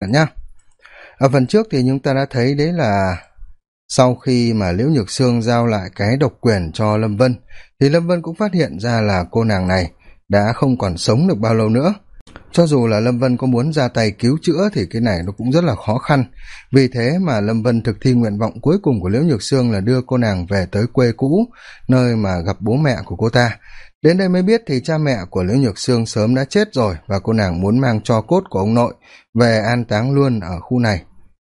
nhá. Ở phần trước thì chúng ta đã thấy đấy là sau khi mà liễu nhược sương giao lại cái độc quyền cho lâm vân, thì lâm vân cũng phát hiện ra là cô nàng này đã không còn sống được bao lâu nữa. Cho dù là lâm vân có muốn ra tay cứu chữa thì cái này nó cũng rất là khó khăn. Vì thế mà lâm vân thực thi nguyện vọng cuối cùng của liễu nhược sương là đưa cô nàng về tới quê cũ, nơi mà gặp bố mẹ của cô ta đến đây mới biết thì cha mẹ của liễu nhược sương sớm đã chết rồi và cô nàng muốn mang cho cốt của ông nội về an táng luôn ở khu này.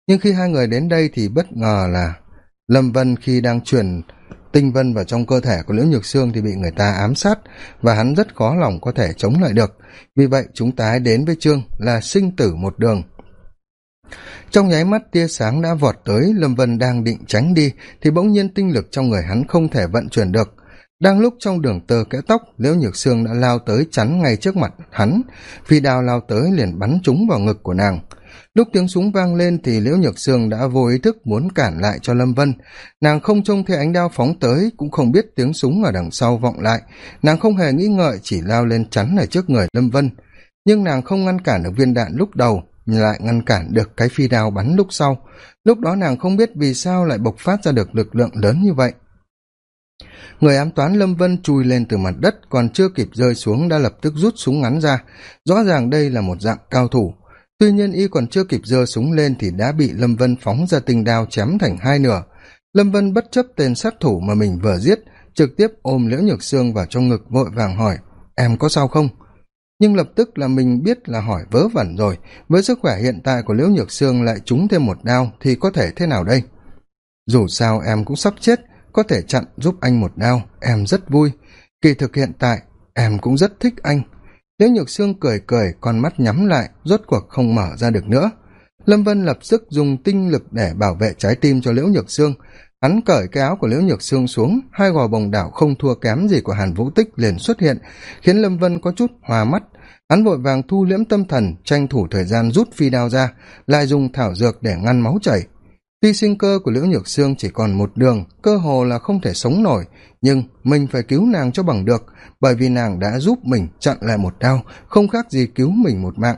Nhưng khi hai người đến đây thì bất ngờ là lâm vân khi đang chuyển tinh vân vào trong cơ thể của liễu nhược sương thì bị người ta ám sát và hắn rất khó lòng có thể chống lại được. Vì vậy chúng ta hãy đến với chương là sinh tử một đường. Trong nháy mắt tia sáng đã vọt tới, lâm vân đang định tránh đi thì bỗng nhiên tinh lực trong người hắn không thể vận chuyển được đang lúc trong đường tơ kẽ tóc, liễu nhược sương đã lao tới chắn ngay trước mặt hắn. Phi đao lao tới liền bắn trúng vào ngực của nàng. Lúc tiếng súng vang lên thì liễu nhược sương đã vô ý thức muốn cản lại cho lâm vân. Nàng không trông thấy ánh đao phóng tới, cũng không biết tiếng súng ở đằng sau vọng lại. Nàng không hề nghĩ ngợi, chỉ lao lên chắn ở trước người lâm vân. Nhưng nàng không ngăn cản được viên đạn lúc đầu lại ngăn cản được cái phi đao bắn lúc sau. Lúc đó nàng không biết vì sao lại bộc phát ra được lực lượng lớn như vậy người ám toán lâm vân chui lên từ mặt đất còn chưa kịp rơi xuống đã lập tức rút súng ngắn ra. Rõ ràng đây là một dạng cao thủ. Tuy nhiên y còn chưa kịp giơ súng lên thì đã bị lâm vân phóng ra tinh đao chém thành hai nửa. Lâm vân bất chấp tên sát thủ mà mình vừa giết, trực tiếp ôm liễu nhược Sương vào trong ngực vội vàng hỏi, em có sao không? Nhưng lập tức là mình biết là hỏi vớ vẩn rồi. Với sức khỏe hiện tại của liễu nhược Sương lại trúng thêm một đao thì có thể thế nào đây? Dù sao em cũng sắp chết có thể chặn giúp anh một đao em rất vui. Kỳ thực hiện tại, em cũng rất thích anh. Liễu nhược sương cười cười, con mắt nhắm lại, rốt cuộc không mở ra được nữa. Lâm vân lập tức dùng tinh lực để bảo vệ trái tim cho liễu nhược sương. Hắn cởi cái áo của liễu nhược sương xuống, hai gò bồng đảo không thua kém gì của hàn vũ tích liền xuất hiện, khiến lâm vân có chút hòa mắt. Hắn vội vàng thu liễm tâm thần, tranh thủ thời gian rút phi đao ra, lại dùng thảo dược để ngăn máu chảy tuy sinh cơ của liễu nhược sương chỉ còn một đường, cơ hồ là không thể sống nổi, nhưng mình phải cứu nàng cho bằng được, bởi vì nàng đã giúp mình chặn lại một đao không khác gì cứu mình một mạng.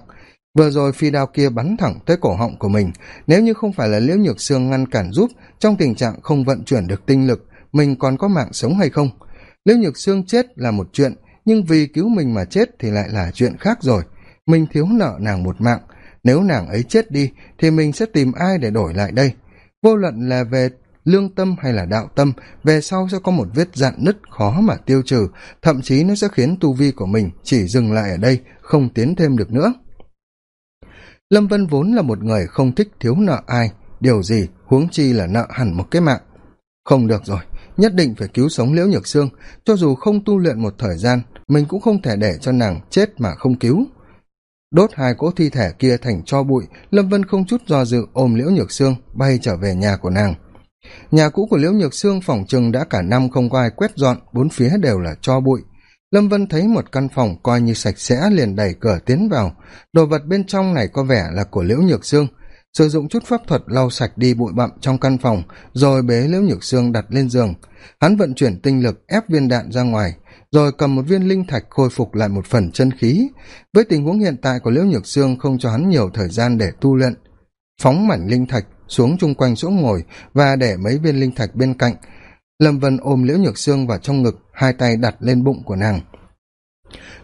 Vừa rồi phi đao kia bắn thẳng tới cổ họng của mình, nếu như không phải là liễu nhược sương ngăn cản giúp, trong tình trạng không vận chuyển được tinh lực, mình còn có mạng sống hay không? Liễu nhược sương chết là một chuyện, nhưng vì cứu mình mà chết thì lại là chuyện khác rồi. Mình thiếu nợ nàng một mạng, nếu nàng ấy chết đi thì mình sẽ tìm ai để đổi lại đây? Vô luận là về lương tâm hay là đạo tâm, về sau sẽ có một vết dạn nứt khó mà tiêu trừ, thậm chí nó sẽ khiến tu vi của mình chỉ dừng lại ở đây, không tiến thêm được nữa. Lâm vân vốn là một người không thích thiếu nợ ai, điều gì huống chi là nợ hẳn một cái mạng. Không được rồi, nhất định phải cứu sống liễu nhược sương, cho dù không tu luyện một thời gian, mình cũng không thể để cho nàng chết mà không cứu đốt hai cỗ thi thể kia thành cho bụi, lâm vân không chút do dự ôm liễu nhược sương, bay trở về nhà của nàng. Nhà cũ của liễu nhược sương phòng chừng đã cả năm không có ai quét dọn, bốn phía đều là cho bụi. Lâm vân thấy một căn phòng coi như sạch sẽ liền đẩy cửa tiến vào. Đồ vật bên trong này có vẻ là của liễu nhược sương. Sử dụng chút pháp thuật lau sạch đi bụi bặm trong căn phòng, rồi bế liễu nhược sương đặt lên giường. Hắn vận chuyển tinh lực ép viên đạn ra ngoài rồi cầm một viên linh thạch khôi phục lại một phần chân khí. Với tình huống hiện tại của liễu nhược sương không cho hắn nhiều thời gian để tu luyện. Phóng mảnh linh thạch xuống chung quanh chỗ ngồi và để mấy viên linh thạch bên cạnh. Lâm vân ôm liễu nhược sương vào trong ngực, hai tay đặt lên bụng của nàng.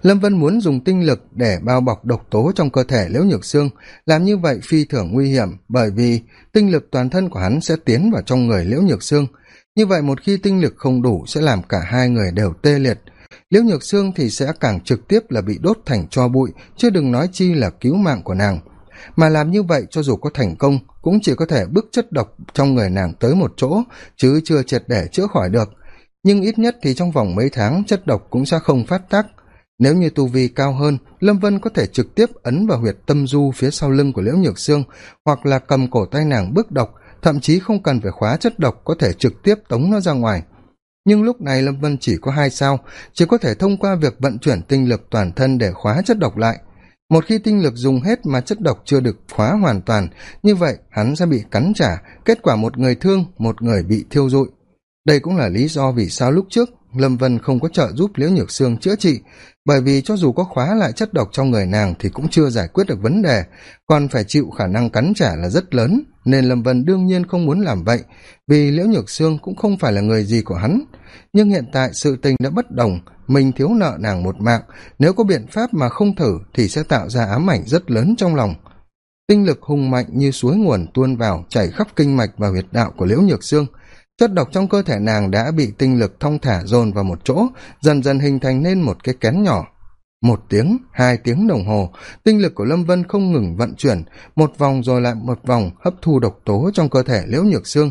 Lâm vân muốn dùng tinh lực để bao bọc độc tố trong cơ thể liễu nhược sương. Làm như vậy phi thường nguy hiểm, bởi vì tinh lực toàn thân của hắn sẽ tiến vào trong người liễu nhược sương. Như vậy một khi tinh lực không đủ sẽ làm cả hai người đều tê liệt liễu nhược sương thì sẽ càng trực tiếp là bị đốt thành cho bụi, chứ đừng nói chi là cứu mạng của nàng. Mà làm như vậy cho dù có thành công, cũng chỉ có thể bức chất độc trong người nàng tới một chỗ, chứ chưa triệt để chữa khỏi được. Nhưng ít nhất thì trong vòng mấy tháng, chất độc cũng sẽ không phát tác. Nếu như tu vi cao hơn, lâm vân có thể trực tiếp ấn vào huyệt tâm du phía sau lưng của liễu nhược sương, hoặc là cầm cổ tay nàng bức độc, thậm chí không cần phải khóa chất độc có thể trực tiếp tống nó ra ngoài nhưng lúc này lâm vân chỉ có hai sao, chỉ có thể thông qua việc vận chuyển tinh lực toàn thân để khóa chất độc lại. Một khi tinh lực dùng hết mà chất độc chưa được khóa hoàn toàn, như vậy hắn sẽ bị cắn trả, kết quả một người thương, một người bị thiêu rụi đây cũng là lý do vì sao lúc trước, lâm vân không có trợ giúp liễu nhược sương chữa trị, bởi vì cho dù có khóa lại chất độc trong người nàng thì cũng chưa giải quyết được vấn đề, còn phải chịu khả năng cắn trả là rất lớn, nên lâm vân đương nhiên không muốn làm vậy, vì liễu nhược sương cũng không phải là người gì của hắn. Nhưng hiện tại sự tình đã bất đồng, mình thiếu nợ nàng một mạng, nếu có biện pháp mà không thử thì sẽ tạo ra ám ảnh rất lớn trong lòng. Tinh lực hùng mạnh như suối nguồn tuôn vào, chảy khắp kinh mạch và huyệt đạo của liễu nhược sương chất độc trong cơ thể nàng đã bị tinh lực thong thả dồn vào một chỗ, dần dần hình thành nên một cái kén nhỏ. Một tiếng, hai tiếng đồng hồ, tinh lực của lâm vân không ngừng vận chuyển, một vòng rồi lại một vòng hấp thu độc tố trong cơ thể liễu nhược xương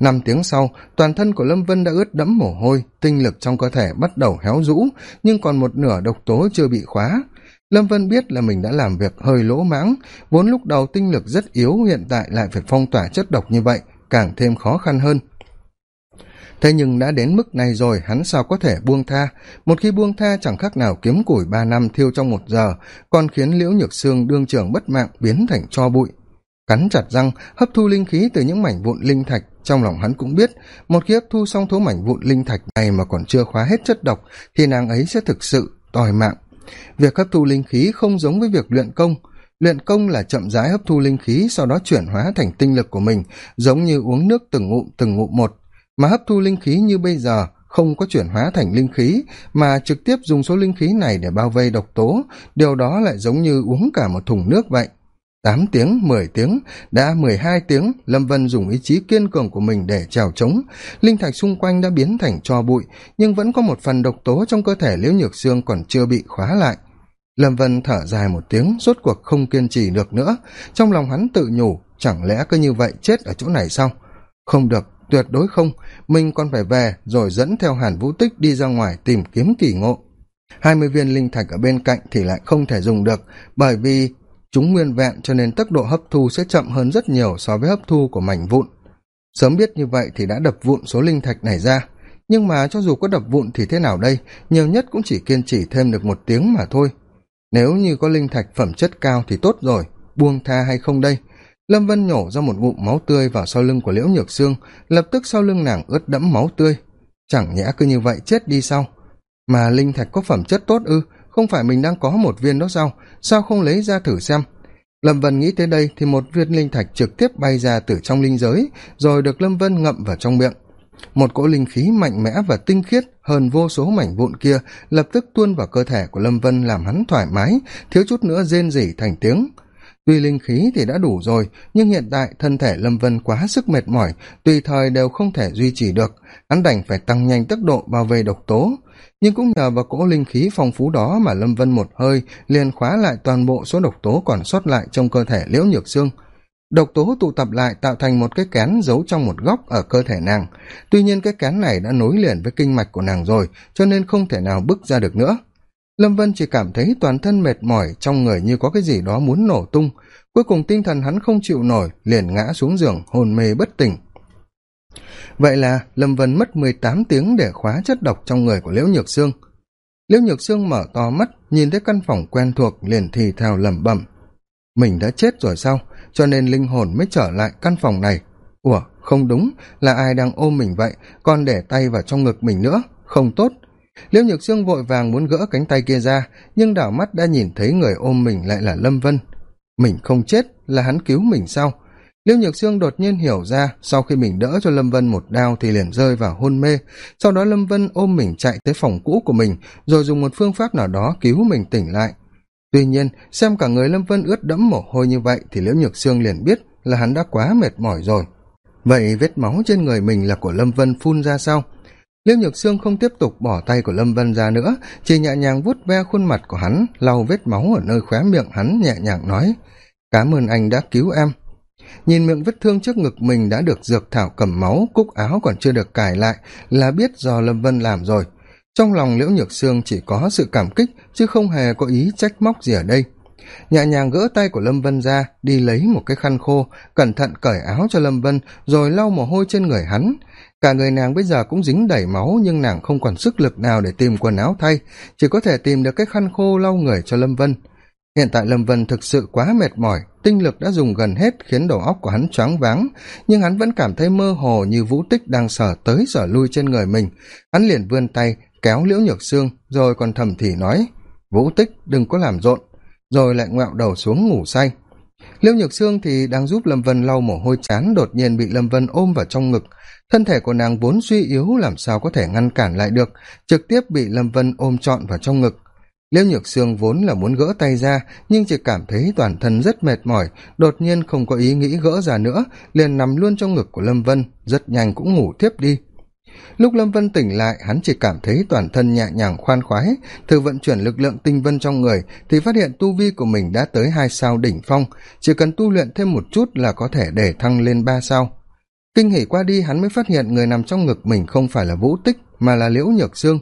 năm tiếng sau, toàn thân của lâm vân đã ướt đẫm mồ hôi, tinh lực trong cơ thể bắt đầu héo rũ, nhưng còn một nửa độc tố chưa bị khóa. Lâm vân biết là mình đã làm việc hơi lỗ mãng, vốn lúc đầu tinh lực rất yếu, hiện tại lại phải phong tỏa chất độc như vậy, càng thêm khó khăn hơn thế nhưng đã đến mức này rồi, hắn sao có thể buông tha? Một khi buông tha, chẳng khác nào kiếm củi ba năm thiêu trong một giờ, còn khiến liễu nhược sương đương trường bất mạng biến thành cho bụi. Cắn chặt răng, hấp thu linh khí từ những mảnh vụn linh thạch, trong lòng hắn cũng biết, một khi hấp thu xong thố mảnh vụn linh thạch này mà còn chưa khóa hết chất độc, thì nàng ấy sẽ thực sự tòi mạng. Việc hấp thu linh khí không giống với việc luyện công. Luyện công là chậm rãi hấp thu linh khí, sau đó chuyển hóa thành tinh lực của mình, giống như uống nước từng ngụm từng ngụm một mà hấp thu linh khí như bây giờ không có chuyển hóa thành linh khí, mà trực tiếp dùng số linh khí này để bao vây độc tố. Điều đó lại giống như uống cả một thùng nước vậy. Tám tiếng, mười tiếng, đã mười hai tiếng, lâm vân dùng ý chí kiên cường của mình để trèo trống. Linh thạch xung quanh đã biến thành cho bụi, nhưng vẫn có một phần độc tố trong cơ thể liễu nhược xương còn chưa bị khóa lại. Lâm vân thở dài một tiếng, rốt cuộc không kiên trì được nữa. Trong lòng hắn tự nhủ, chẳng lẽ cứ như vậy chết ở chỗ này sao? Không được tuyệt đối không. Mình còn phải về rồi dẫn theo hàn vũ tích đi ra ngoài tìm kiếm kỳ ngộ. Hai mươi viên linh thạch ở bên cạnh thì lại không thể dùng được, bởi vì chúng nguyên vẹn cho nên tốc độ hấp thu sẽ chậm hơn rất nhiều so với hấp thu của mảnh vụn. Sớm biết như vậy thì đã đập vụn số linh thạch này ra. Nhưng mà cho dù có đập vụn thì thế nào đây? Nhiều nhất cũng chỉ kiên trì thêm được một tiếng mà thôi. Nếu như có linh thạch phẩm chất cao thì tốt rồi. Buông tha hay không đây? Lâm vân nhổ ra một ngụm máu tươi vào sau lưng của liễu nhược sương, lập tức sau lưng nàng ướt đẫm máu tươi. Chẳng nhẽ cứ như vậy chết đi sau mà linh thạch có phẩm chất tốt ư? Không phải mình đang có một viên đó sao? Sao không lấy ra thử xem? Lâm vân nghĩ tới đây thì một viên linh thạch trực tiếp bay ra từ trong linh giới, rồi được lâm vân ngậm vào trong miệng. Một cỗ linh khí mạnh mẽ và tinh khiết hơn vô số mảnh vụn kia lập tức tuôn vào cơ thể của lâm vân làm hắn thoải mái, thiếu chút nữa rên rỉ thành tiếng tuy linh khí thì đã đủ rồi, nhưng hiện tại thân thể lâm vân quá sức mệt mỏi, tùy thời đều không thể duy trì được. Hắn đành phải tăng nhanh tốc độ bao vây độc tố. Nhưng cũng nhờ vào cỗ linh khí phong phú đó mà lâm vân một hơi liền khóa lại toàn bộ số độc tố còn sót lại trong cơ thể liễu nhược xương độc tố tụ tập lại tạo thành một cái kén giấu trong một góc ở cơ thể nàng. Tuy nhiên cái kén này đã nối liền với kinh mạch của nàng rồi, cho nên không thể nào bước ra được nữa lâm vân chỉ cảm thấy toàn thân mệt mỏi trong người như có cái gì đó muốn nổ tung. Cuối cùng tinh thần hắn không chịu nổi, liền ngã xuống giường, hôn mê bất tỉnh. Vậy là lâm vân mất mười tám tiếng để khóa chất độc trong người của liễu nhược sương. Liễu nhược sương mở to mắt, nhìn thấy căn phòng quen thuộc, liền thì thào lẩm bẩm. Mình đã chết rồi sao? Cho nên linh hồn mới trở lại căn phòng này. Ủa, không đúng, là ai đang ôm mình vậy? Còn để tay vào trong ngực mình nữa. Không tốt liễu nhược sương vội vàng muốn gỡ cánh tay kia ra, nhưng đảo mắt đã nhìn thấy người ôm mình lại là lâm vân. Mình không chết là hắn cứu mình sau. liễu nhược sương đột nhiên hiểu ra, sau khi mình đỡ cho lâm vân một đao thì liền rơi vào hôn mê. Sau đó lâm vân ôm mình chạy tới phòng cũ của mình, rồi dùng một phương pháp nào đó cứu mình tỉnh lại. Tuy nhiên, xem cả người lâm vân ướt đẫm mồ hôi như vậy thì liễu nhược sương liền biết là hắn đã quá mệt mỏi rồi. Vậy vết máu trên người mình là của lâm vân phun ra sao? Liễu nhược sương không tiếp tục bỏ tay của lâm vân ra nữa, chỉ nhẹ nhàng vuốt ve khuôn mặt của hắn, lau vết máu ở nơi khóe miệng hắn, nhẹ nhàng nói, cảm ơn anh đã cứu em. Nhìn miệng vết thương trước ngực mình đã được dược thảo cầm máu, cúc áo còn chưa được cài lại là biết do lâm vân làm rồi. Trong lòng liễu nhược sương chỉ có sự cảm kích, chứ không hề có ý trách móc gì ở đây nhẹ nhàng gỡ tay của lâm vân ra, đi lấy một cái khăn khô, cẩn thận cởi áo cho lâm vân, rồi lau mồ hôi trên người hắn. Cả người nàng bây giờ cũng dính đầy máu, nhưng nàng không còn sức lực nào để tìm quần áo thay, chỉ có thể tìm được cái khăn khô lau người cho lâm vân. Hiện tại lâm vân thực sự quá mệt mỏi, tinh lực đã dùng gần hết khiến đầu óc của hắn choáng váng, nhưng hắn vẫn cảm thấy mơ hồ như vũ tích đang sở tới sở lui trên người mình. Hắn liền vươn tay, kéo liễu nhược xương rồi còn thầm thì nói, vũ tích, đừng có làm rộn rồi lại ngoẹo đầu xuống ngủ say. Liêu nhược Sương thì đang giúp lâm vân lau mồ hôi chán, đột nhiên bị lâm vân ôm vào trong ngực. Thân thể của nàng vốn suy yếu, làm sao có thể ngăn cản lại được, trực tiếp bị lâm vân ôm trọn vào trong ngực. Liêu nhược sương vốn là muốn gỡ tay ra, nhưng chỉ cảm thấy toàn thân rất mệt mỏi, đột nhiên không có ý nghĩ gỡ ra nữa, liền nằm luôn trong ngực của lâm vân, rất nhanh cũng ngủ tiếp đi lúc lâm vân tỉnh lại, hắn chỉ cảm thấy toàn thân nhẹ nhàng khoan khoái. Thử vận chuyển lực lượng tinh vân trong người, thì phát hiện tu vi của mình đã tới hai sao đỉnh phong. Chỉ cần tu luyện thêm một chút là có thể để thăng lên ba sao. Kinh hỉ qua đi, hắn mới phát hiện người nằm trong ngực mình không phải là vũ tích, mà là liễu nhược sương.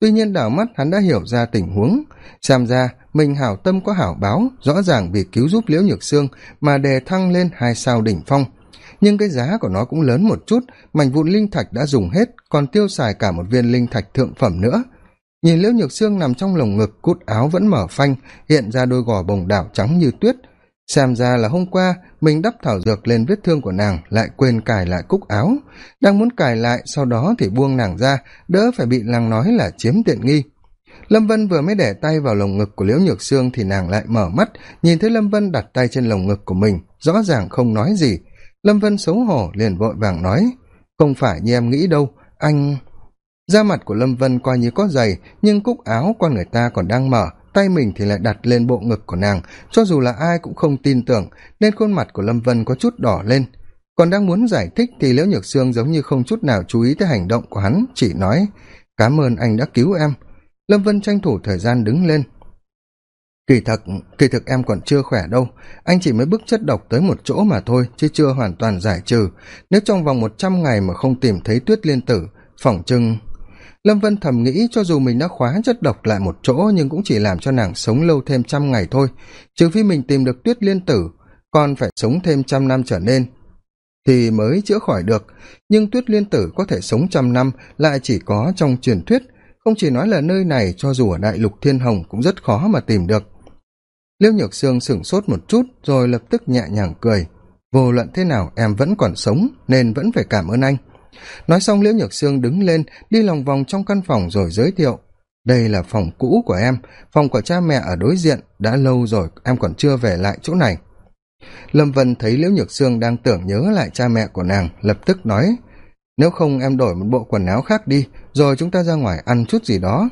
Tuy nhiên đảo mắt, hắn đã hiểu ra tình huống. Xem ra, mình hảo tâm có hảo báo, rõ ràng vì cứu giúp liễu nhược sương mà đề thăng lên hai sao đỉnh phong nhưng cái giá của nó cũng lớn một chút, mảnh vụn linh thạch đã dùng hết, còn tiêu xài cả một viên linh thạch thượng phẩm nữa. Nhìn liễu nhược sương nằm trong lồng ngực, cút áo vẫn mở phanh, hiện ra đôi gò bồng đảo trắng như tuyết. Xem ra là hôm qua, mình đắp thảo dược lên vết thương của nàng, lại quên cài lại cúc áo. Đang muốn cài lại, sau đó thì buông nàng ra, đỡ phải bị nàng nói là chiếm tiện nghi. Lâm vân vừa mới để tay vào lồng ngực của liễu nhược sương thì nàng lại mở mắt, nhìn thấy lâm vân đặt tay trên lồng ngực của mình, rõ ràng không nói gì lâm vân xấu hổ liền vội vàng nói, không phải như em nghĩ đâu, anh da mặt của lâm vân coi như có giày, nhưng cúc áo con người ta còn đang mở, tay mình thì lại đặt lên bộ ngực của nàng. Cho dù là ai cũng không tin tưởng, nên khuôn mặt của lâm vân có chút đỏ lên. Còn đang muốn giải thích thì liễu nhược sương giống như không chút nào chú ý tới hành động của hắn, chỉ nói cám ơn anh đã cứu em. Lâm vân tranh thủ thời gian đứng lên kỳ thật, kỳ thực em còn chưa khỏe đâu. Anh chỉ mới bức chất độc tới một chỗ mà thôi, chứ chưa hoàn toàn giải trừ. Nếu trong vòng một trăm ngày mà không tìm thấy tuyết liên tử, phỏng chừng. Lâm vân thầm nghĩ cho dù mình đã khóa chất độc lại một chỗ, nhưng cũng chỉ làm cho nàng sống lâu thêm trăm ngày thôi. Trừ phi mình tìm được tuyết liên tử, còn phải sống thêm trăm năm trở nên, thì mới chữa khỏi được. Nhưng tuyết liên tử có thể sống trăm năm lại chỉ có trong truyền thuyết. Không chỉ nói là nơi này, cho dù ở đại lục thiên hồng cũng rất khó mà tìm được liêu nhược sương sửng sốt một chút rồi lập tức nhẹ nhàng cười. Vô luận thế nào, em vẫn còn sống, nên vẫn phải cảm ơn anh. Nói xong, liễu nhược sương đứng lên, đi lòng vòng trong căn phòng rồi giới thiệu. Đây là phòng cũ của em, phòng của cha mẹ ở đối diện, đã lâu rồi, em còn chưa về lại chỗ này. Lâm vân thấy liễu nhược sương đang tưởng nhớ lại cha mẹ của nàng, lập tức nói, nếu không, em đổi một bộ quần áo khác đi, rồi chúng ta ra ngoài ăn chút gì đó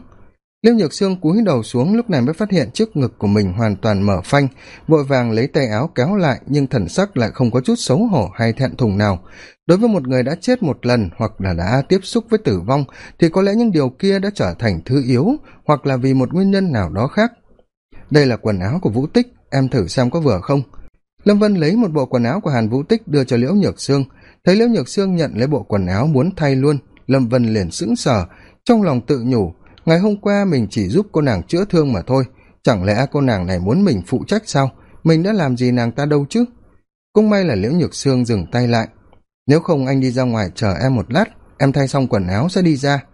liêu nhược sương cúi đầu xuống lúc này mới phát hiện trước ngực của mình hoàn toàn mở phanh. Vội vàng lấy tay áo kéo lại, nhưng thần sắc lại không có chút xấu hổ hay thẹn thùng nào. Đối với một người đã chết một lần hoặc là đã tiếp xúc với tử vong, thì có lẽ những điều kia đã trở thành thứ yếu, hoặc là vì một nguyên nhân nào đó khác. Đây là quần áo của vũ tích, em thử xem có vừa không. Lâm vân lấy một bộ quần áo của hàn vũ tích đưa cho liễu nhược sương. Thấy liễu nhược sương nhận lấy bộ quần áo muốn thay luôn, lâm vân liền sững sờ, trong lòng tự nhủ ngày hôm qua mình chỉ giúp cô nàng chữa thương mà thôi. Chẳng lẽ cô nàng này muốn mình phụ trách sao? Mình đã làm gì nàng ta đâu chứ? Cũng may là liễu nhược sương dừng tay lại. Nếu không anh đi ra ngoài chờ em một lát, em thay xong quần áo sẽ đi ra.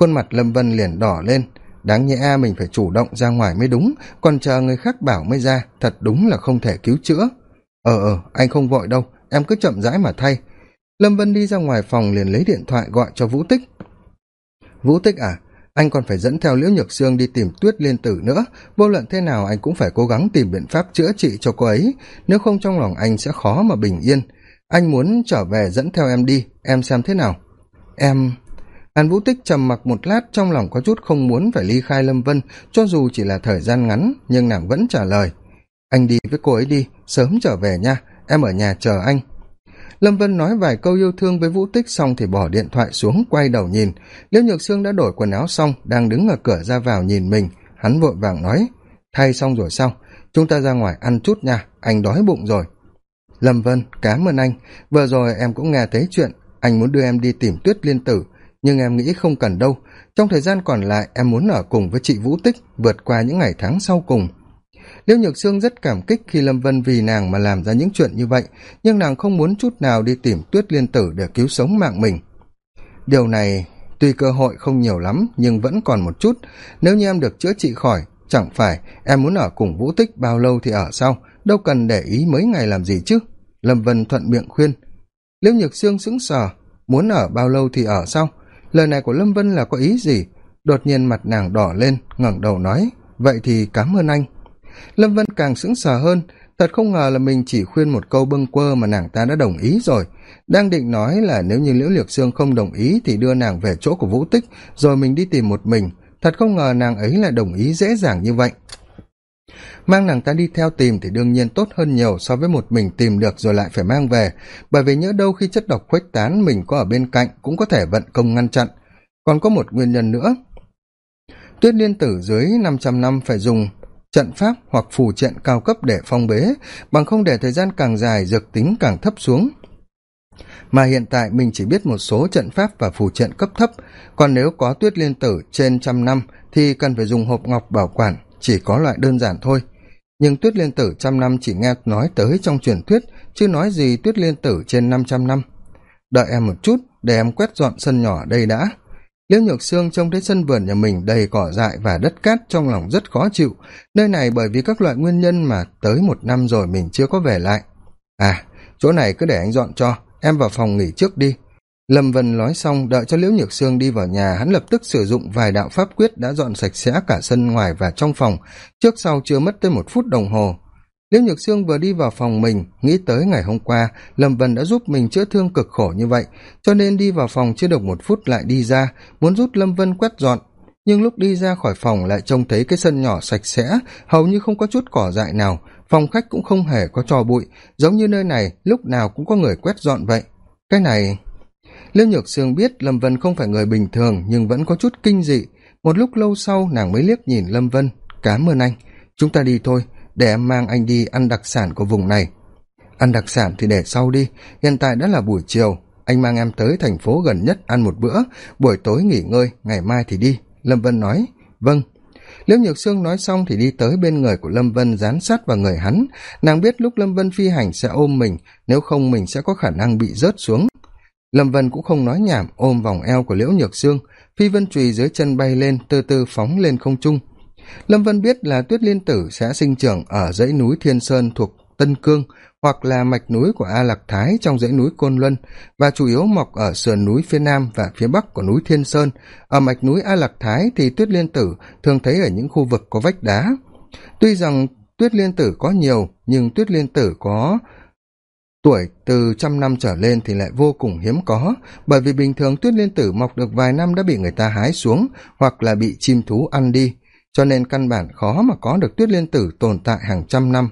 Khuôn mặt lâm vân liền đỏ lên. Đáng nhẽ mình phải chủ động ra ngoài mới đúng, còn chờ người khác bảo mới ra, thật đúng là không thể cứu chữa. Ờ ờ anh không vội đâu, em cứ chậm rãi mà thay. Lâm vân đi ra ngoài phòng liền lấy điện thoại gọi cho vũ tích. Vũ tích à anh còn phải dẫn theo liễu nhược sương đi tìm tuyết liên tử nữa. Vô luận thế nào, anh cũng phải cố gắng tìm biện pháp chữa trị cho cô ấy. Nếu không, trong lòng anh sẽ khó mà bình yên. Anh muốn trở về dẫn theo em đi. Em xem thế nào? Em hàn vũ tích trầm mặc một lát, trong lòng có chút không muốn phải ly khai lâm vân, cho dù chỉ là thời gian ngắn, nhưng nàng vẫn trả lời. Anh đi với cô ấy đi, sớm trở về nha. Em ở nhà chờ anh lâm vân nói vài câu yêu thương với vũ tích xong thì bỏ điện thoại xuống, quay đầu nhìn. Liễu nhược sương đã đổi quần áo xong, đang đứng ở cửa ra vào nhìn mình. Hắn vội vàng nói, thay xong rồi sao? Chúng ta ra ngoài ăn chút nha, anh đói bụng rồi. Lâm vân cám ơn anh. Vừa rồi em cũng nghe thấy chuyện, anh muốn đưa em đi tìm tuyết liên tử, nhưng em nghĩ không cần đâu. Trong thời gian còn lại, em muốn ở cùng với chị vũ tích vượt qua những ngày tháng sau cùng liêu nhược sương rất cảm kích khi lâm vân vì nàng mà làm ra những chuyện như vậy, nhưng nàng không muốn chút nào đi tìm tuyết liên tử để cứu sống mạng mình. Điều này tuy cơ hội không nhiều lắm, nhưng vẫn còn một chút. Nếu như em được chữa trị khỏi, chẳng phải em muốn ở cùng vũ tích bao lâu thì ở sau? Đâu cần để ý mấy ngày làm gì chứ? Lâm vân thuận miệng khuyên. Liễu nhược sương sững sờ. Muốn ở bao lâu thì ở sau? Lời này của lâm vân là có ý gì? Đột nhiên mặt nàng đỏ lên, ngẩng đầu nói. Vậy thì cám ơn anh lâm vân càng sững sờ hơn. Thật không ngờ là mình chỉ khuyên một câu bâng quơ mà nàng ta đã đồng ý rồi. Đang định nói là nếu như liễu liệt sương không đồng ý thì đưa nàng về chỗ của vũ tích, rồi mình đi tìm một mình. Thật không ngờ nàng ấy lại đồng ý dễ dàng như vậy. Mang nàng ta đi theo tìm thì đương nhiên tốt hơn nhiều so với một mình tìm được rồi lại phải mang về. Bởi vì nhỡ đâu khi chất độc khuếch tán mình có ở bên cạnh cũng có thể vận công ngăn chặn. Còn có một nguyên nhân nữa. Tuyết liên tử dưới năm trăm năm phải dùng trận pháp hoặc phù trận cao cấp để phong bế, bằng không để thời gian càng dài, dược tính càng thấp xuống. Mà hiện tại mình chỉ biết một số trận pháp và phù trận cấp thấp, còn nếu có tuyết liên tử trên trăm năm thì cần phải dùng hộp ngọc bảo quản, chỉ có loại đơn giản thôi. Nhưng tuyết liên tử trăm năm chỉ nghe nói tới trong truyền thuyết, chứ nói gì tuyết liên tử trên năm trăm năm. Đợi em một chút, để em quét dọn sân nhỏ đây đã liễu nhược sương trông thấy sân vườn nhà mình đầy cỏ dại và đất cát trong lòng rất khó chịu. Nơi này bởi vì các loại nguyên nhân mà tới một năm rồi mình chưa có về lại. À chỗ này cứ để anh dọn cho, em vào phòng nghỉ trước đi. Lâm vân nói xong, đợi cho liễu nhược sương đi vào nhà, hắn lập tức sử dụng vài đạo pháp quyết đã dọn sạch sẽ cả sân ngoài và trong phòng. Trước sau chưa mất tới một phút đồng hồ liễu nhược sương vừa đi vào phòng mình, nghĩ tới ngày hôm qua, lâm vân đã giúp mình chữa thương cực khổ như vậy, cho nên đi vào phòng chưa được một phút lại đi ra, muốn giúp lâm vân quét dọn. Nhưng lúc đi ra khỏi phòng lại trông thấy cái sân nhỏ sạch sẽ, hầu như không có chút cỏ dại nào, phòng khách cũng không hề có trò bụi, giống như nơi này lúc nào cũng có người quét dọn vậy. Cái này liêu nhược sương biết lâm vân không phải người bình thường, nhưng vẫn có chút kinh dị. Một lúc lâu sau, nàng mới liếc nhìn lâm vân. Cám ơn anh. Chúng ta đi thôi để em mang anh đi ăn đặc sản của vùng này. Ăn đặc sản thì để sau đi, hiện tại đã là buổi chiều. Anh mang em tới thành phố gần nhất ăn một bữa, buổi tối nghỉ ngơi, ngày mai thì đi. Lâm vân nói. Vâng. Liễu nhược sương nói xong thì đi tới bên người của lâm vân dán sát vào người hắn. Nàng biết lúc lâm vân phi hành sẽ ôm mình, nếu không mình sẽ có khả năng bị rớt xuống. Lâm vân cũng không nói nhảm, ôm vòng eo của liễu nhược sương. Phi vân trùy dưới chân bay lên, từ từ phóng lên không trung lâm vân biết là tuyết liên tử sẽ sinh trưởng ở dãy núi thiên sơn thuộc tân cương hoặc là mạch núi của a lạc thái trong dãy núi côn luân và chủ yếu mọc ở sườn núi phía nam và phía bắc của núi thiên sơn. Ở mạch núi a lạc thái thì tuyết liên tử thường thấy ở những khu vực có vách đá. Tuy rằng tuyết liên tử có nhiều, nhưng tuyết liên tử có tuổi từ trăm năm trở lên thì lại vô cùng hiếm có, bởi vì bình thường tuyết liên tử mọc được vài năm đã bị người ta hái xuống hoặc là bị chim thú ăn đi cho nên căn bản khó mà có được tuyết liên tử tồn tại hàng trăm năm.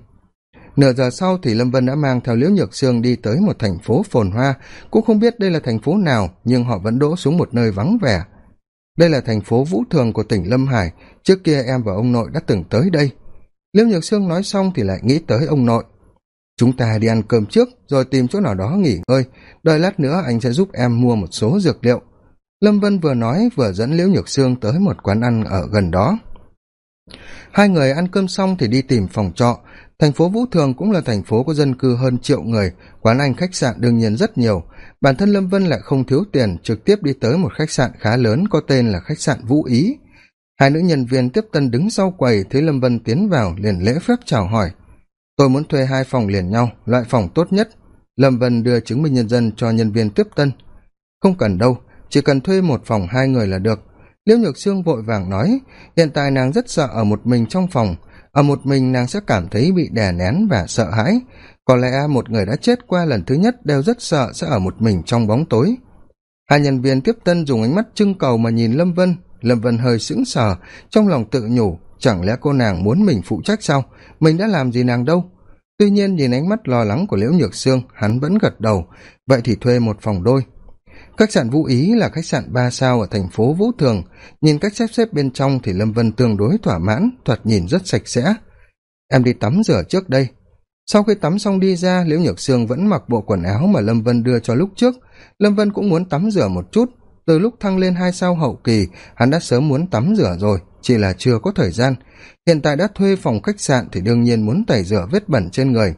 Nửa giờ sau thì lâm vân đã mang theo liễu nhược sương đi tới một thành phố phồn hoa. Cũng không biết đây là thành phố nào, nhưng họ vẫn đỗ xuống một nơi vắng vẻ. Đây là thành phố vũ thường của tỉnh lâm hải. Trước kia em và ông nội đã từng tới đây. Liễu nhược sương nói xong thì lại nghĩ tới ông nội. Chúng ta đi ăn cơm trước, rồi tìm chỗ nào đó nghỉ ngơi. Đợi lát nữa anh sẽ giúp em mua một số dược liệu. Lâm vân vừa nói vừa dẫn liễu nhược sương tới một quán ăn ở gần đó hai người ăn cơm xong thì đi tìm phòng trọ. Thành phố vũ thường cũng là thành phố có dân cư hơn triệu người, quán anh khách sạn đương nhiên rất nhiều. Bản thân lâm vân lại không thiếu tiền, trực tiếp đi tới một khách sạn khá lớn có tên là khách sạn vũ ý. Hai nữ nhân viên tiếp tân đứng sau quầy, thấy lâm vân tiến vào, liền lễ phép chào hỏi. Tôi muốn thuê hai phòng liền nhau, loại phòng tốt nhất. Lâm vân đưa chứng minh nhân dân cho nhân viên tiếp tân. Không cần đâu, chỉ cần thuê một phòng hai người là được liễu nhược sương vội vàng nói, hiện tại nàng rất sợ ở một mình trong phòng. Ở một mình nàng sẽ cảm thấy bị đè nén và sợ hãi. Có lẽ một người đã chết qua lần thứ nhất đều rất sợ sẽ ở một mình trong bóng tối. Hai nhân viên tiếp tân dùng ánh mắt trưng cầu mà nhìn lâm vân. Lâm vân hơi sững sờ, trong lòng tự nhủ, chẳng lẽ cô nàng muốn mình phụ trách sao? Mình đã làm gì nàng đâu? Tuy nhiên nhìn ánh mắt lo lắng của liễu nhược sương, hắn vẫn gật đầu. Vậy thì thuê một phòng đôi khách sạn vũ ý là khách sạn ba sao ở thành phố vũ thường. Nhìn cách sắp xếp bên trong thì lâm vân tương đối thỏa mãn, thoạt nhìn rất sạch sẽ. Em đi tắm rửa trước đây. Sau khi tắm xong đi ra, liễu nhược sương vẫn mặc bộ quần áo mà lâm vân đưa cho lúc trước. Lâm vân cũng muốn tắm rửa một chút. Từ lúc thăng lên hai sao hậu kỳ, hắn đã sớm muốn tắm rửa rồi, chỉ là chưa có thời gian. Hiện tại đã thuê phòng khách sạn thì đương nhiên muốn tẩy rửa vết bẩn trên người.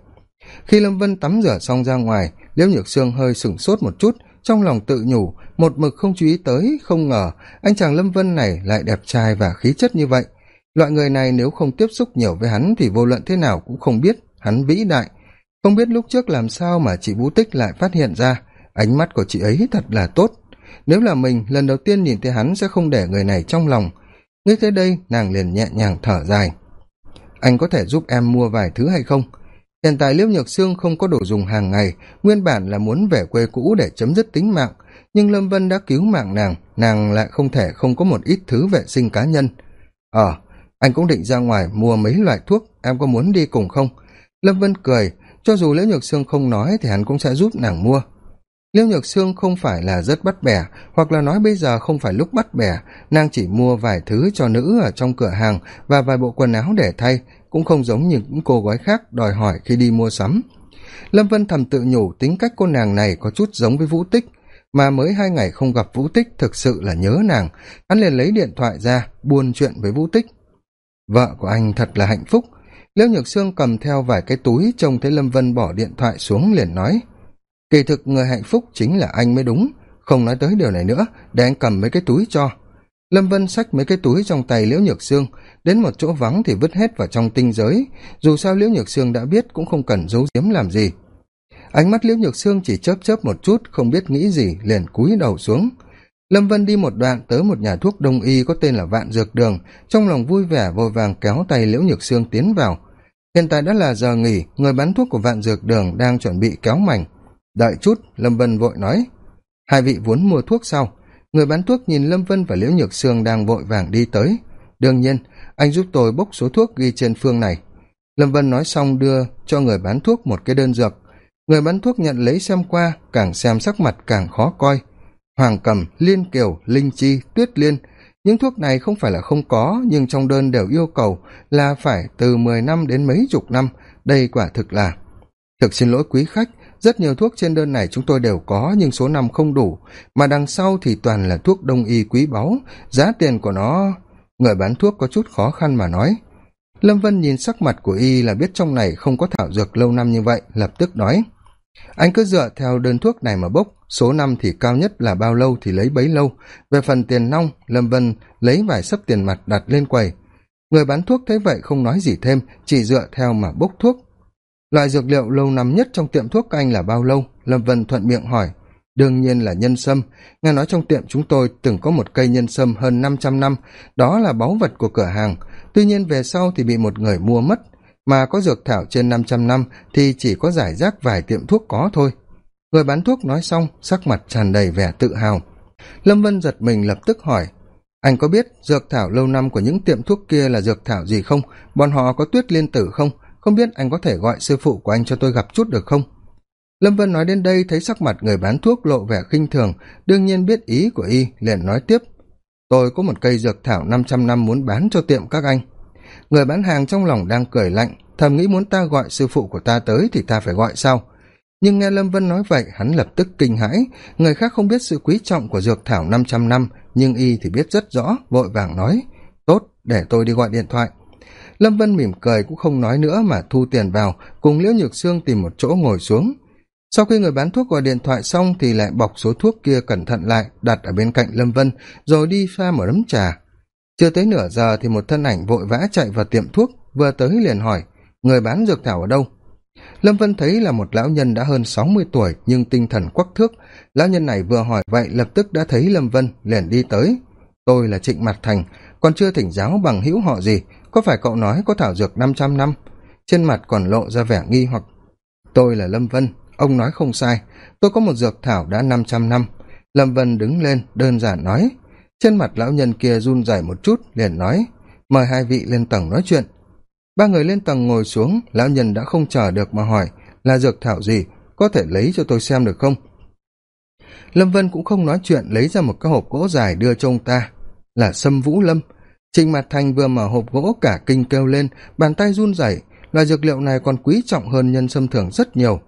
Khi lâm vân tắm rửa xong ra ngoài, liễu nhược sương hơi sửng sốt một chút trong lòng tự nhủ, một mực không chú ý tới, không ngờ, anh chàng lâm vân này lại đẹp trai và khí chất như vậy. Loại người này nếu không tiếp xúc nhiều với hắn thì vô luận thế nào cũng không biết, hắn vĩ đại. Không biết lúc trước làm sao mà chị vũ tích lại phát hiện ra, ánh mắt của chị ấy thật là tốt. Nếu là mình, lần đầu tiên nhìn thấy hắn sẽ không để người này trong lòng. Nghĩ tới đây, nàng liền nhẹ nhàng thở dài. Anh có thể giúp em mua vài thứ hay không? Hiện tại liễu nhược sương không có đồ dùng hàng ngày, nguyên bản là muốn về quê cũ để chấm dứt tính mạng. Nhưng lâm vân đã cứu mạng nàng nàng lại không thể không có một ít thứ vệ sinh cá nhân. Ờ anh cũng định ra ngoài mua mấy loại thuốc, em có muốn đi cùng không? Lâm vân cười, cho dù liễu nhược sương không nói thì hắn cũng sẽ giúp nàng mua. Liễu nhược sương không phải là rất bắt bẻ, hoặc là nói bây giờ không phải lúc bắt bẻ, nàng chỉ mua vài thứ cho nữ ở trong cửa hàng và vài bộ quần áo để thay cũng không giống như những cô gái khác đòi hỏi khi đi mua sắm. Lâm vân thầm tự nhủ tính cách cô nàng này có chút giống với vũ tích, mà mới hai ngày không gặp vũ tích thực sự là nhớ nàng. Hắn liền lấy điện thoại ra, buôn chuyện với vũ tích. Vợ của anh thật là hạnh phúc. Liễu nhược sương cầm theo vài cái túi trông thấy lâm vân bỏ điện thoại xuống liền nói, kỳ thực người hạnh phúc chính là anh mới đúng, không nói tới điều này nữa, để anh cầm mấy cái túi cho lâm vân xách mấy cái túi trong tay liễu nhược sương, đến một chỗ vắng thì vứt hết vào trong tinh giới. Dù sao liễu nhược sương đã biết cũng không cần giấu giếm làm gì. Ánh mắt liễu nhược sương chỉ chớp chớp một chút, không biết nghĩ gì, liền cúi đầu xuống. Lâm vân đi một đoạn tới một nhà thuốc đông y có tên là vạn dược đường, trong lòng vui vẻ vội vàng kéo tay liễu nhược sương tiến vào. Hiện tại đã là giờ nghỉ, người bán thuốc của vạn dược đường đang chuẩn bị kéo mảnh. Đợi chút, lâm vân vội nói, hai vị vốn mua thuốc sau người bán thuốc nhìn lâm vân và liễu nhược sương đang vội vàng đi tới. Đương nhiên, anh giúp tôi bốc số thuốc ghi trên phương này. Lâm vân nói xong đưa cho người bán thuốc một cái đơn dược. Người bán thuốc nhận lấy xem qua, càng xem sắc mặt càng khó coi. Hoàng cầm liên kiều, linh chi, tuyết liên, những thuốc này không phải là không có, nhưng trong đơn đều yêu cầu là phải từ mười năm đến mấy chục năm. Đây quả thực là thực xin lỗi quý khách rất nhiều thuốc trên đơn này chúng tôi đều có, nhưng số năm không đủ. Mà đằng sau thì toàn là thuốc đông y quý báu. Giá tiền của nó, người bán thuốc có chút khó khăn mà nói. Lâm vân nhìn sắc mặt của y là biết trong này không có thảo dược lâu năm như vậy, lập tức nói. Anh cứ dựa theo đơn thuốc này mà bốc. Số năm thì cao nhất là bao lâu thì lấy bấy lâu. Về phần tiền nong, lâm vân lấy vài sấp tiền mặt đặt lên quầy. Người bán thuốc thấy vậy không nói gì thêm, chỉ dựa theo mà bốc thuốc loại dược liệu lâu năm nhất trong tiệm thuốc anh là bao lâu? Lâm vân thuận miệng hỏi. Đương nhiên là nhân sâm. Nghe nói trong tiệm chúng tôi từng có một cây nhân sâm hơn năm trăm năm. Đó là báu vật của cửa hàng. Tuy nhiên về sau thì bị một người mua mất. Mà có dược thảo trên năm trăm năm thì chỉ có giải rác vài tiệm thuốc có thôi. Người bán thuốc nói xong, sắc mặt tràn đầy vẻ tự hào. Lâm vân giật mình lập tức hỏi. Anh có biết dược thảo lâu năm của những tiệm thuốc kia là dược thảo gì không? Bọn họ có tuyết liên tử không? Không biết anh có thể gọi sư phụ của anh cho tôi gặp chút được không? Lâm vân nói đến đây thấy sắc mặt người bán thuốc lộ vẻ khinh thường, đương nhiên biết ý của y, liền nói tiếp. Tôi có một cây dược thảo năm trăm năm muốn bán cho tiệm các anh. Người bán hàng trong lòng đang cười lạnh, thầm nghĩ muốn ta gọi sư phụ của ta tới thì ta phải gọi sao nhưng nghe lâm vân nói vậy, hắn lập tức kinh hãi. Người khác không biết sự quý trọng của dược thảo năm trăm năm, nhưng y thì biết rất rõ, vội vàng nói, tốt, để tôi đi gọi điện thoại lâm vân mỉm cười cũng không nói nữa mà thu tiền vào, cùng liễu nhược sương tìm một chỗ ngồi xuống. Sau khi người bán thuốc gọi điện thoại xong thì lại bọc số thuốc kia cẩn thận lại, đặt ở bên cạnh lâm vân, rồi đi pha một ấm trà. Chưa tới nửa giờ thì một thân ảnh vội vã chạy vào tiệm thuốc, vừa tới liền hỏi, người bán dược thảo ở đâu? Lâm vân thấy là một lão nhân đã hơn sáu mươi tuổi, nhưng tinh thần quắc thước. Lão nhân này vừa hỏi vậy lập tức đã thấy lâm vân liền đi tới. Tôi là trịnh mặt thành còn chưa thỉnh giáo bằng hữu họ gì có phải cậu nói có thảo dược năm trăm năm? Trên mặt còn lộ ra vẻ nghi hoặc. Tôi là lâm vân, ông nói không sai. Tôi có một dược thảo đã năm trăm năm. Lâm vân đứng lên, đơn giản nói. Trên mặt lão nhân kia run rẩy một chút, liền nói, mời hai vị lên tầng nói chuyện. Ba người lên tầng ngồi xuống, lão nhân đã không chờ được mà hỏi, là dược thảo gì? Có thể lấy cho tôi xem được không? Lâm vân cũng không nói chuyện, lấy ra một cái hộp gỗ dài đưa cho ông ta. Là sâm vũ lâm. Trịnh mặt thành vừa mở hộp gỗ cả kinh kêu lên, bàn tay run rẩy, Loại dược liệu này còn quý trọng hơn nhân sâm thường rất nhiều.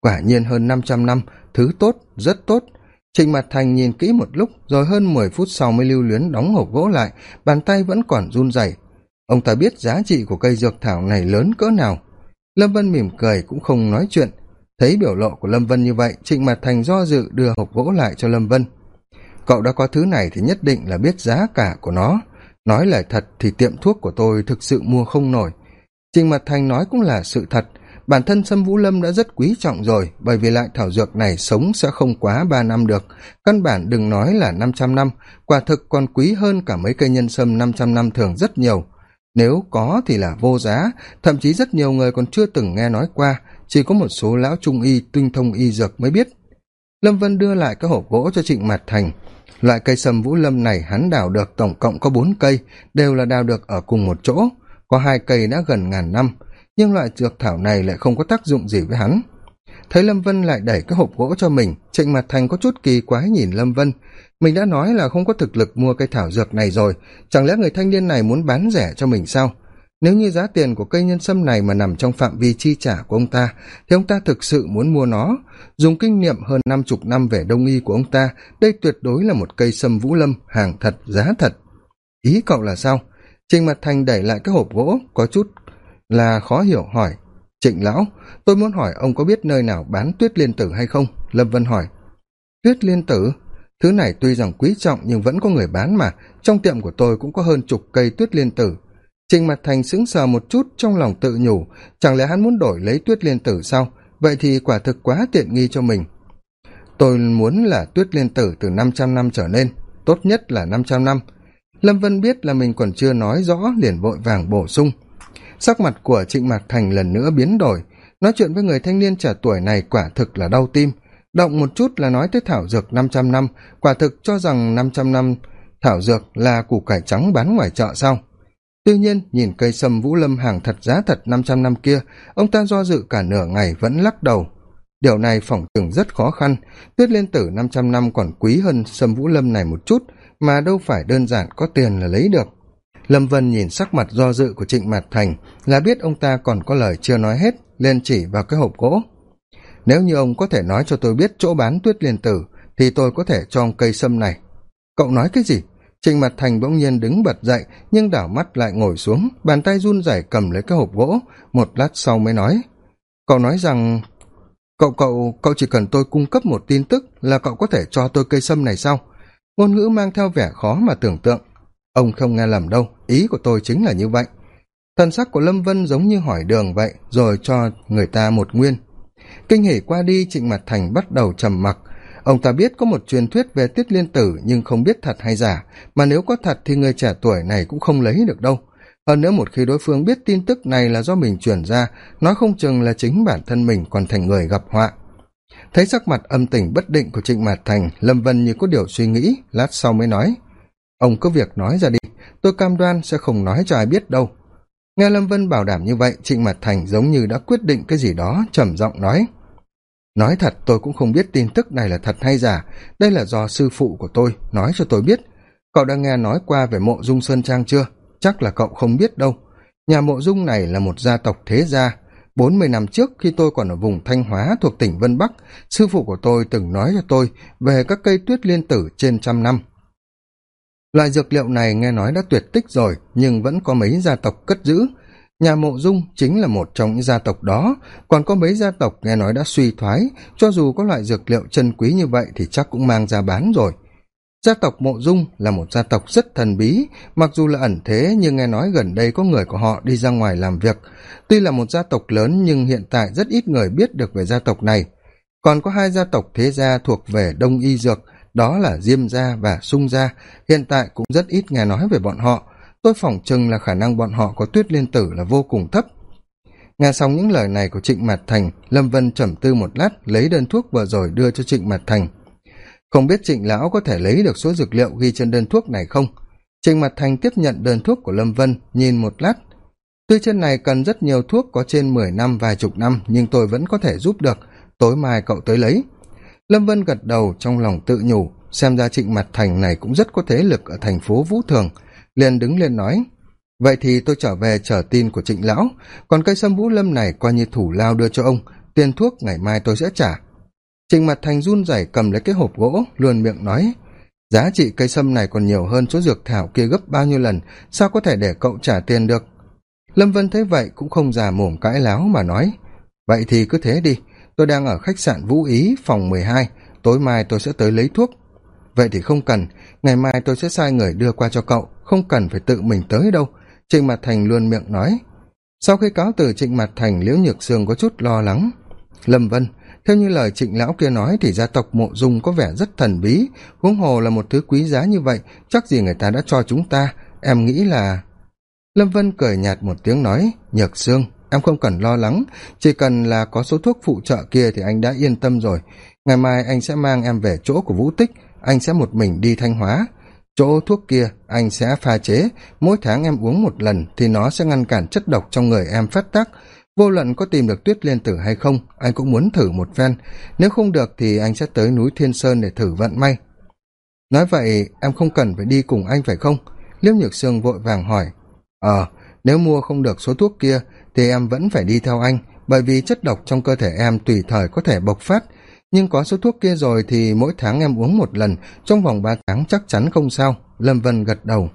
Quả nhiên hơn năm trăm năm, thứ tốt, rất tốt. Trịnh mặt thành nhìn kỹ một lúc, rồi hơn mười phút sau mới lưu luyến đóng hộp gỗ lại, bàn tay vẫn còn run rẩy. Ông ta biết giá trị của cây dược thảo này lớn cỡ nào. Lâm vân mỉm cười cũng không nói chuyện. Thấy biểu lộ của lâm vân như vậy, trịnh mặt thành do dự đưa hộp gỗ lại cho lâm vân. Cậu đã có thứ này thì nhất định là biết giá cả của nó nói lời thật thì tiệm thuốc của tôi thực sự mua không nổi. Trình mặt thành nói cũng là sự thật. Bản thân sâm vũ lâm đã rất quý trọng rồi, bởi vì lại thảo dược này sống sẽ không quá ba năm được. Căn bản đừng nói là năm trăm năm, quả thực còn quý hơn cả mấy cây nhân sâm năm trăm năm thường rất nhiều. Nếu có thì là vô giá, thậm chí rất nhiều người còn chưa từng nghe nói qua, chỉ có một số lão trung y, tinh thông y dược mới biết. Lâm vân đưa lại cái hộp gỗ cho trịnh mạt thành loại cây sâm vũ lâm này hắn đào được tổng cộng có bốn cây, đều là đào được ở cùng một chỗ, có hai cây đã gần ngàn năm, nhưng loại dược thảo này lại không có tác dụng gì với hắn. Thấy lâm vân lại đẩy cái hộp gỗ cho mình, trịnh mặt thành có chút kỳ quái nhìn lâm vân. Mình đã nói là không có thực lực mua cây thảo dược này rồi, chẳng lẽ người thanh niên này muốn bán rẻ cho mình sao? Nếu như giá tiền của cây nhân sâm này mà nằm trong phạm vi chi trả của ông ta, thì ông ta thực sự muốn mua nó. Dùng kinh nghiệm hơn năm chục năm về đông y của ông ta, đây tuyệt đối là một cây sâm vũ lâm, hàng thật, giá thật. Ý cậu là sao? Trình mặt thành đẩy lại cái hộp gỗ, có chút là khó hiểu hỏi. Trịnh lão, tôi muốn hỏi ông có biết nơi nào bán tuyết liên tử hay không? Lâm vân hỏi. Tuyết liên tử? Thứ này tuy rằng quý trọng nhưng vẫn có người bán mà. Trong tiệm của tôi cũng có hơn chục cây tuyết liên tử. Trịnh mặt thành sững sờ một chút trong lòng tự nhủ, chẳng lẽ hắn muốn đổi lấy tuyết liên tử sao? Vậy thì quả thực quá tiện nghi cho mình. Tôi muốn là tuyết liên tử từ năm trăm năm trở lên tốt nhất là năm trăm năm. Lâm vân biết là mình còn chưa nói rõ liền vội vàng bổ sung. Sắc mặt của trịnh mạc thành lần nữa biến đổi. Nói chuyện với người thanh niên trẻ tuổi này quả thực là đau tim. Động một chút là nói tới thảo dược năm trăm năm, quả thực cho rằng năm trăm năm thảo dược là củ cải trắng bán ngoài chợ sao? Tuy nhiên, nhìn cây sâm vũ lâm hàng thật giá thật năm trăm năm kia, ông ta do dự cả nửa ngày vẫn lắc đầu. Điều này phỏng chừng rất khó khăn. Tuyết liên tử năm trăm năm còn quý hơn sâm vũ lâm này một chút, mà đâu phải đơn giản có tiền là lấy được. Lâm vân nhìn sắc mặt do dự của trịnh mạt thành, là biết ông ta còn có lời chưa nói hết, liền chỉ vào cái hộp gỗ. Nếu như ông có thể nói cho tôi biết chỗ bán tuyết liên tử, thì tôi có thể cho ông cây sâm này. Cậu nói cái gì? Trịnh mặt thành bỗng nhiên đứng bật dậy, nhưng đảo mắt lại ngồi xuống, bàn tay run rẩy cầm lấy cái hộp gỗ. Một lát sau mới nói, cậu nói rằng cậu cậu cậu chỉ cần tôi cung cấp một tin tức là cậu có thể cho tôi cây sâm này sau." ngôn ngữ mang theo vẻ khó mà tưởng tượng. Ông không nghe lầm đâu, ý của tôi chính là như vậy. Thần sắc của lâm vân giống như hỏi đường vậy, rồi cho người ta một nguyên. Kinh hỉ qua đi, trịnh mặt thành bắt đầu trầm mặc ông ta biết có một truyền thuyết về tiết liên tử nhưng không biết thật hay giả, mà nếu có thật thì người trẻ tuổi này cũng không lấy được đâu. Hơn nữa một khi đối phương biết tin tức này là do mình truyền ra, nói không chừng là chính bản thân mình còn thành người gặp họa. Thấy sắc mặt âm tình bất định của trịnh mạt thành, lâm vân như có điều suy nghĩ, lát sau mới nói, ông có việc nói ra đi, tôi cam đoan sẽ không nói cho ai biết đâu. Nghe lâm vân bảo đảm như vậy, trịnh mặt thành giống như đã quyết định cái gì đó, trầm giọng nói nói thật, tôi cũng không biết tin tức này là thật hay giả. Đây là do sư phụ của tôi nói cho tôi biết. Cậu đã nghe nói qua về mộ dung sơn trang chưa? Chắc là cậu không biết đâu. Nhà mộ dung này là một gia tộc thế gia. Bốn mươi năm trước, khi tôi còn ở vùng thanh hóa thuộc tỉnh vân bắc, sư phụ của tôi từng nói cho tôi về các cây tuyết liên tử trên trăm năm. Loại dược liệu này nghe nói đã tuyệt tích rồi, nhưng vẫn có mấy gia tộc cất giữ nhà mộ dung chính là một trong những gia tộc đó. Còn có mấy gia tộc nghe nói đã suy thoái, cho dù có loại dược liệu chân quý như vậy thì chắc cũng mang ra bán rồi. Gia tộc mộ dung là một gia tộc rất thần bí, mặc dù là ẩn thế nhưng nghe nói gần đây có người của họ đi ra ngoài làm việc. Tuy là một gia tộc lớn nhưng hiện tại rất ít người biết được về gia tộc này. Còn có hai gia tộc thế gia thuộc về đông y dược, đó là diêm gia và sung gia. Hiện tại cũng rất ít nghe nói về bọn họ tôi phỏng chừng là khả năng bọn họ có tuyết liên tử là vô cùng thấp. Nghe xong những lời này của trịnh mạt thành, lâm vân trầm tư một lát, lấy đơn thuốc vừa rồi đưa cho trịnh mạt thành. Không biết trịnh lão có thể lấy được số dược liệu ghi trên đơn thuốc này không? Trịnh mạt thành tiếp nhận đơn thuốc của lâm vân, nhìn một lát. Tuy trên này cần rất nhiều thuốc có trên mười năm, vài chục năm, nhưng tôi vẫn có thể giúp được. Tối mai cậu tới lấy. Lâm vân gật đầu trong lòng tự nhủ, xem ra trịnh mặt thành này cũng rất có thế lực ở thành phố vũ thường liền đứng lên nói, vậy thì tôi trở về chờ tin của trịnh lão. Còn cây sâm vũ lâm này coi như thủ lao đưa cho ông, tiền thuốc ngày mai tôi sẽ trả. Trịnh mặt thành run rẩy cầm lấy cái hộp gỗ, luôn miệng nói, giá trị cây sâm này còn nhiều hơn số dược thảo kia gấp bao nhiêu lần, sao có thể để cậu trả tiền được? Lâm vân thấy vậy cũng không già mồm cãi láo mà nói, vậy thì cứ thế đi, tôi đang ở khách sạn vũ ý, phòng mười hai, tối mai tôi sẽ tới lấy thuốc. Vậy thì không cần, ngày mai tôi sẽ sai người đưa qua cho cậu không cần phải tự mình tới đâu. Trịnh mặt thành luôn miệng nói. Sau khi cáo từ trịnh mặt thành, liễu nhược sương có chút lo lắng. Lâm vân, theo như lời trịnh lão kia nói thì gia tộc mộ dung có vẻ rất thần bí. Huống hồ là một thứ quý giá như vậy, chắc gì người ta đã cho chúng ta. Em nghĩ là lâm vân cười nhạt một tiếng nói, nhược sương, em không cần lo lắng. Chỉ cần là có số thuốc phụ trợ kia thì anh đã yên tâm rồi. Ngày mai anh sẽ mang em về chỗ của vũ tích. Anh sẽ một mình đi thanh hóa chỗ thuốc kia anh sẽ pha chế. Mỗi tháng em uống một lần thì nó sẽ ngăn cản chất độc trong người em phát tác. Vô luận có tìm được tuyết liên tử hay không, anh cũng muốn thử một phen. Nếu không được thì anh sẽ tới núi thiên sơn để thử vận may. Nói vậy, em không cần phải đi cùng anh phải không? Liễu nhược sương vội vàng hỏi. Ờ nếu mua không được số thuốc kia thì em vẫn phải đi theo anh, bởi vì chất độc trong cơ thể em tùy thời có thể bộc phát nhưng có số thuốc kia rồi thì mỗi tháng em uống một lần, trong vòng ba tháng chắc chắn không sao, lâm vân gật đầu.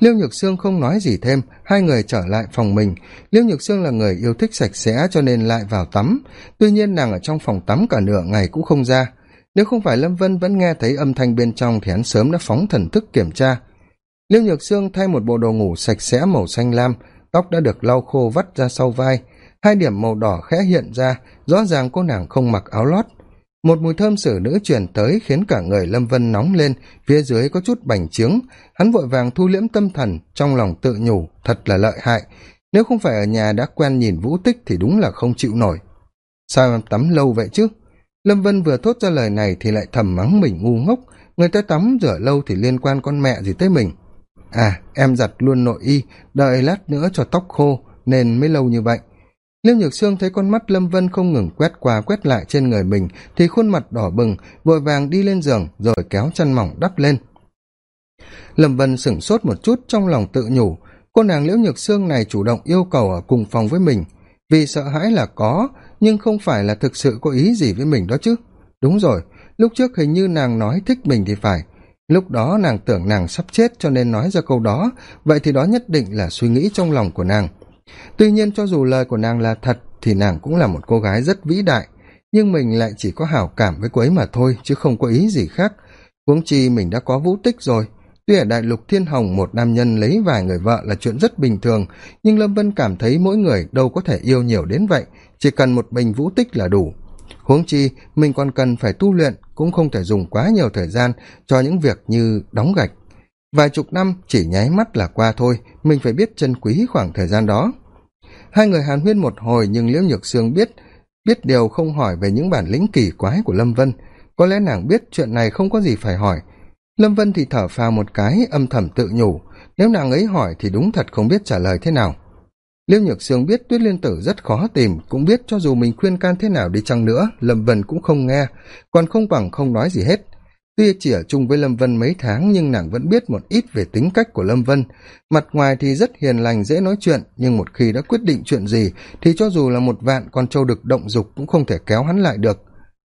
Liêu nhược sương không nói gì thêm, hai người trở lại phòng mình. Liêu nhược sương là người yêu thích sạch sẽ cho nên lại vào tắm. Tuy nhiên nàng ở trong phòng tắm cả nửa ngày cũng không ra. Nếu không phải lâm vân vẫn nghe thấy âm thanh bên trong thì hắn sớm đã phóng thần thức kiểm tra. Liêu nhược sương thay một bộ đồ ngủ sạch sẽ màu xanh lam, tóc đã được lau khô vắt ra sau vai. Hai điểm màu đỏ khẽ hiện ra, rõ ràng cô nàng không mặc áo lót một mùi thơm xử nữ truyền tới khiến cả người lâm vân nóng lên, phía dưới có chút bành trướng. Hắn vội vàng thu liễm tâm thần, trong lòng tự nhủ, thật là lợi hại. Nếu không phải ở nhà đã quen nhìn vũ tích thì đúng là không chịu nổi. Sao em tắm lâu vậy chứ? Lâm vân vừa thốt ra lời này thì lại thầm mắng mình ngu ngốc. Người ta tắm rửa lâu thì liên quan con mẹ gì tới mình. À em giặt luôn nội y, đợi lát nữa cho tóc khô, nên mới lâu như vậy liêu nhược sương thấy con mắt lâm vân không ngừng quét qua quét lại trên người mình, thì khuôn mặt đỏ bừng, vội vàng đi lên giường, rồi kéo chăn mỏng đắp lên. Lâm vân sửng sốt một chút, trong lòng tự nhủ, cô nàng liễu nhược sương này chủ động yêu cầu ở cùng phòng với mình. Vì sợ hãi là có, nhưng không phải là thực sự có ý gì với mình đó chứ. Đúng rồi, lúc trước hình như nàng nói thích mình thì phải. Lúc đó nàng tưởng nàng sắp chết cho nên nói ra câu đó. Vậy thì đó nhất định là suy nghĩ trong lòng của nàng tuy nhiên cho dù lời của nàng là thật thì nàng cũng là một cô gái rất vĩ đại. Nhưng mình lại chỉ có hảo cảm với cô ấy mà thôi, chứ không có ý gì khác. Huống chi mình đã có vũ tích rồi. Tuy ở đại lục thiên hồng một nam nhân lấy vài người vợ là chuyện rất bình thường, nhưng lâm vân cảm thấy mỗi người đâu có thể yêu nhiều đến vậy, chỉ cần một bình vũ tích là đủ. Huống chi mình còn cần phải tu luyện, cũng không thể dùng quá nhiều thời gian cho những việc như đóng gạch vài chục năm chỉ nháy mắt là qua thôi, mình phải biết chân quý khoảng thời gian đó. Hai người hàn huyên một hồi nhưng liễu nhược sương biết biết điều không hỏi về những bản lĩnh kỳ quái của lâm vân. Có lẽ nàng biết chuyện này không có gì phải hỏi. Lâm vân thì thở phào một cái, âm thầm tự nhủ. Nếu nàng ấy hỏi thì đúng thật không biết trả lời thế nào. Liêu nhược sương biết tuyết liên tử rất khó tìm, cũng biết cho dù mình khuyên can thế nào đi chăng nữa, lâm vân cũng không nghe. Còn không bằng không nói gì hết tuy chỉ ở chung với lâm vân mấy tháng nhưng nàng vẫn biết một ít về tính cách của lâm vân. Mặt ngoài thì rất hiền lành, dễ nói chuyện, nhưng một khi đã quyết định chuyện gì thì cho dù là một vạn con trâu được động dục cũng không thể kéo hắn lại được.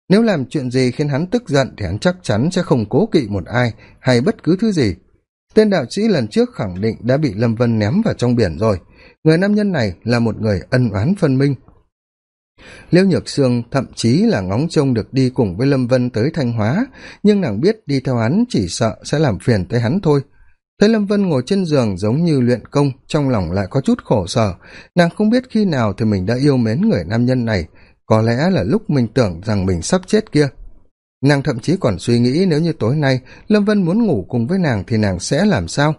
Nếu làm chuyện gì khiến hắn tức giận thì hắn chắc chắn sẽ không cố kỵ một ai hay bất cứ thứ gì. Tên đạo sĩ lần trước khẳng định đã bị lâm vân ném vào trong biển rồi. Người nam nhân này là một người ân oán phân minh liễu nhược sương thậm chí là ngóng trông được đi cùng với lâm vân tới thanh hóa, nhưng nàng biết đi theo hắn chỉ sợ sẽ làm phiền tới hắn thôi. Thấy lâm vân ngồi trên giường giống như luyện công, trong lòng lại có chút khổ sở. Nàng không biết khi nào thì mình đã yêu mến người nam nhân này. Có lẽ là lúc mình tưởng rằng mình sắp chết kia. Nàng thậm chí còn suy nghĩ nếu như tối nay lâm vân muốn ngủ cùng với nàng thì nàng sẽ làm sao?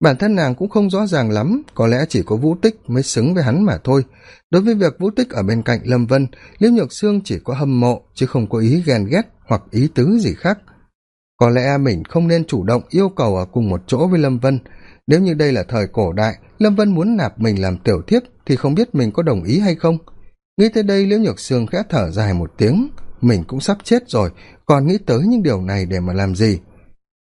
Bản thân nàng cũng không rõ ràng lắm, có lẽ chỉ có vũ tích mới xứng với hắn mà thôi. Đối với việc vũ tích ở bên cạnh lâm vân, liễu nhược sương chỉ có hâm mộ, chứ không có ý ghen ghét hoặc ý tứ gì khác. Có lẽ mình không nên chủ động yêu cầu ở cùng một chỗ với lâm vân. Nếu như đây là thời cổ đại, lâm vân muốn nạp mình làm tiểu thiếp thì không biết mình có đồng ý hay không. Nghĩ tới đây, liễu nhược sương khẽ thở dài một tiếng. Mình cũng sắp chết rồi, còn nghĩ tới những điều này để mà làm gì?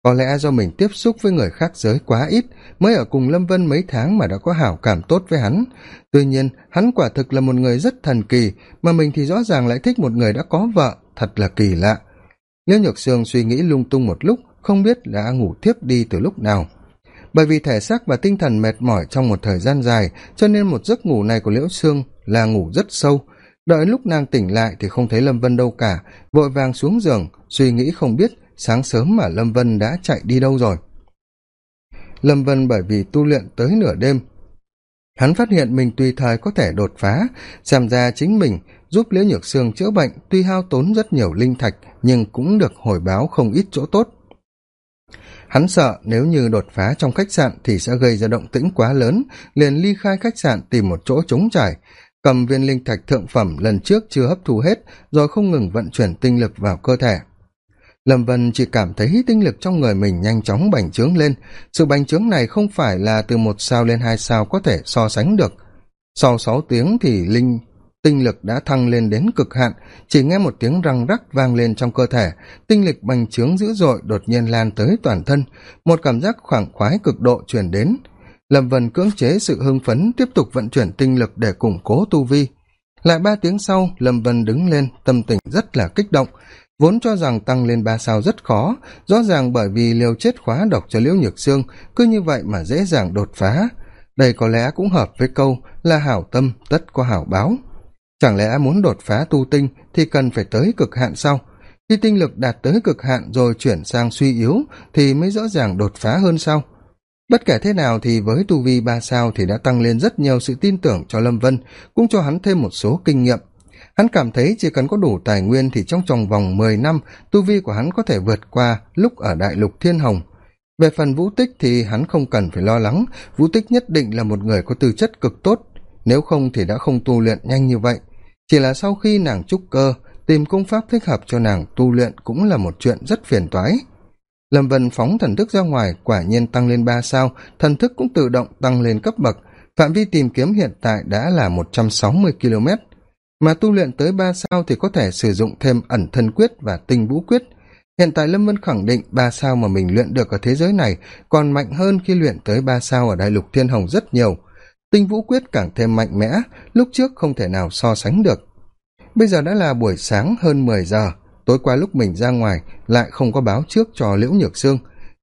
Có lẽ do mình tiếp xúc với người khác giới quá ít, mới ở cùng lâm vân mấy tháng mà đã có hảo cảm tốt với hắn. Tuy nhiên, hắn quả thực là một người rất thần kỳ, mà mình thì rõ ràng lại thích một người đã có vợ, thật là kỳ lạ. Liễu nhược sương suy nghĩ lung tung một lúc, không biết đã ngủ thiếp đi từ lúc nào. Bởi vì thể xác và tinh thần mệt mỏi trong một thời gian dài, cho nên một giấc ngủ này của liễu sương là ngủ rất sâu. Đợi lúc nàng tỉnh lại thì không thấy lâm vân đâu cả, vội vàng xuống giường, suy nghĩ không biết sáng sớm mà lâm vân đã chạy đi đâu rồi? Lâm vân bởi vì tu luyện tới nửa đêm, hắn phát hiện mình tùy thời có thể đột phá, xem ra chính mình giúp liễu nhược sương chữa bệnh tuy hao tốn rất nhiều linh thạch nhưng cũng được hồi báo không ít chỗ tốt. Hắn sợ nếu như đột phá trong khách sạn thì sẽ gây ra động tĩnh quá lớn, liền ly khai khách sạn tìm một chỗ trống trải, cầm viên linh thạch thượng phẩm lần trước chưa hấp thu hết, rồi không ngừng vận chuyển tinh lực vào cơ thể lâm vân chỉ cảm thấy tinh lực trong người mình nhanh chóng bành trướng lên. Sự bành trướng này không phải là từ một sao lên hai sao có thể so sánh được. Sau sáu tiếng thì linh tinh lực đã thăng lên đến cực hạn, chỉ nghe một tiếng răng rắc vang lên trong cơ thể. Tinh lực bành trướng dữ dội đột nhiên lan tới toàn thân, một cảm giác khoảng khoái cực độ truyền đến. Lâm vân cưỡng chế sự hưng phấn, tiếp tục vận chuyển tinh lực để củng cố tu vi. Lại ba tiếng sau, lâm vân đứng lên, tâm tình rất là kích động vốn cho rằng tăng lên ba sao rất khó, rõ ràng bởi vì liều chết khóa độc cho liễu nhược xương cứ như vậy mà dễ dàng đột phá. Đây có lẽ cũng hợp với câu là hảo tâm tất có hảo báo. Chẳng lẽ muốn đột phá tu tinh thì cần phải tới cực hạn sau? Khi tinh lực đạt tới cực hạn rồi chuyển sang suy yếu thì mới rõ ràng đột phá hơn sau. Bất kể thế nào thì với tu vi ba sao thì đã tăng lên rất nhiều sự tin tưởng cho lâm vân, cũng cho hắn thêm một số kinh nghiệm hắn cảm thấy chỉ cần có đủ tài nguyên thì trong vòng vòng mười năm, tu vi của hắn có thể vượt qua lúc ở đại lục thiên hồng. Về phần vũ tích thì hắn không cần phải lo lắng. Vũ tích nhất định là một người có tư chất cực tốt. Nếu không thì đã không tu luyện nhanh như vậy. Chỉ là sau khi nàng trúc cơ, tìm công pháp thích hợp cho nàng tu luyện cũng là một chuyện rất phiền toái. Lâm vân phóng thần thức ra ngoài, quả nhiên tăng lên ba sao, thần thức cũng tự động tăng lên cấp bậc. Phạm vi tìm kiếm hiện tại đã là một trăm sáu mươi km mà tu luyện tới ba sao thì có thể sử dụng thêm ẩn thân quyết và tinh vũ quyết. Hiện tại lâm vân khẳng định ba sao mà mình luyện được ở thế giới này còn mạnh hơn khi luyện tới ba sao ở đại lục thiên hồng rất nhiều. Tinh vũ quyết càng thêm mạnh mẽ, lúc trước không thể nào so sánh được. Bây giờ đã là buổi sáng hơn mười giờ, tối qua lúc mình ra ngoài lại không có báo trước cho liễu nhược sương.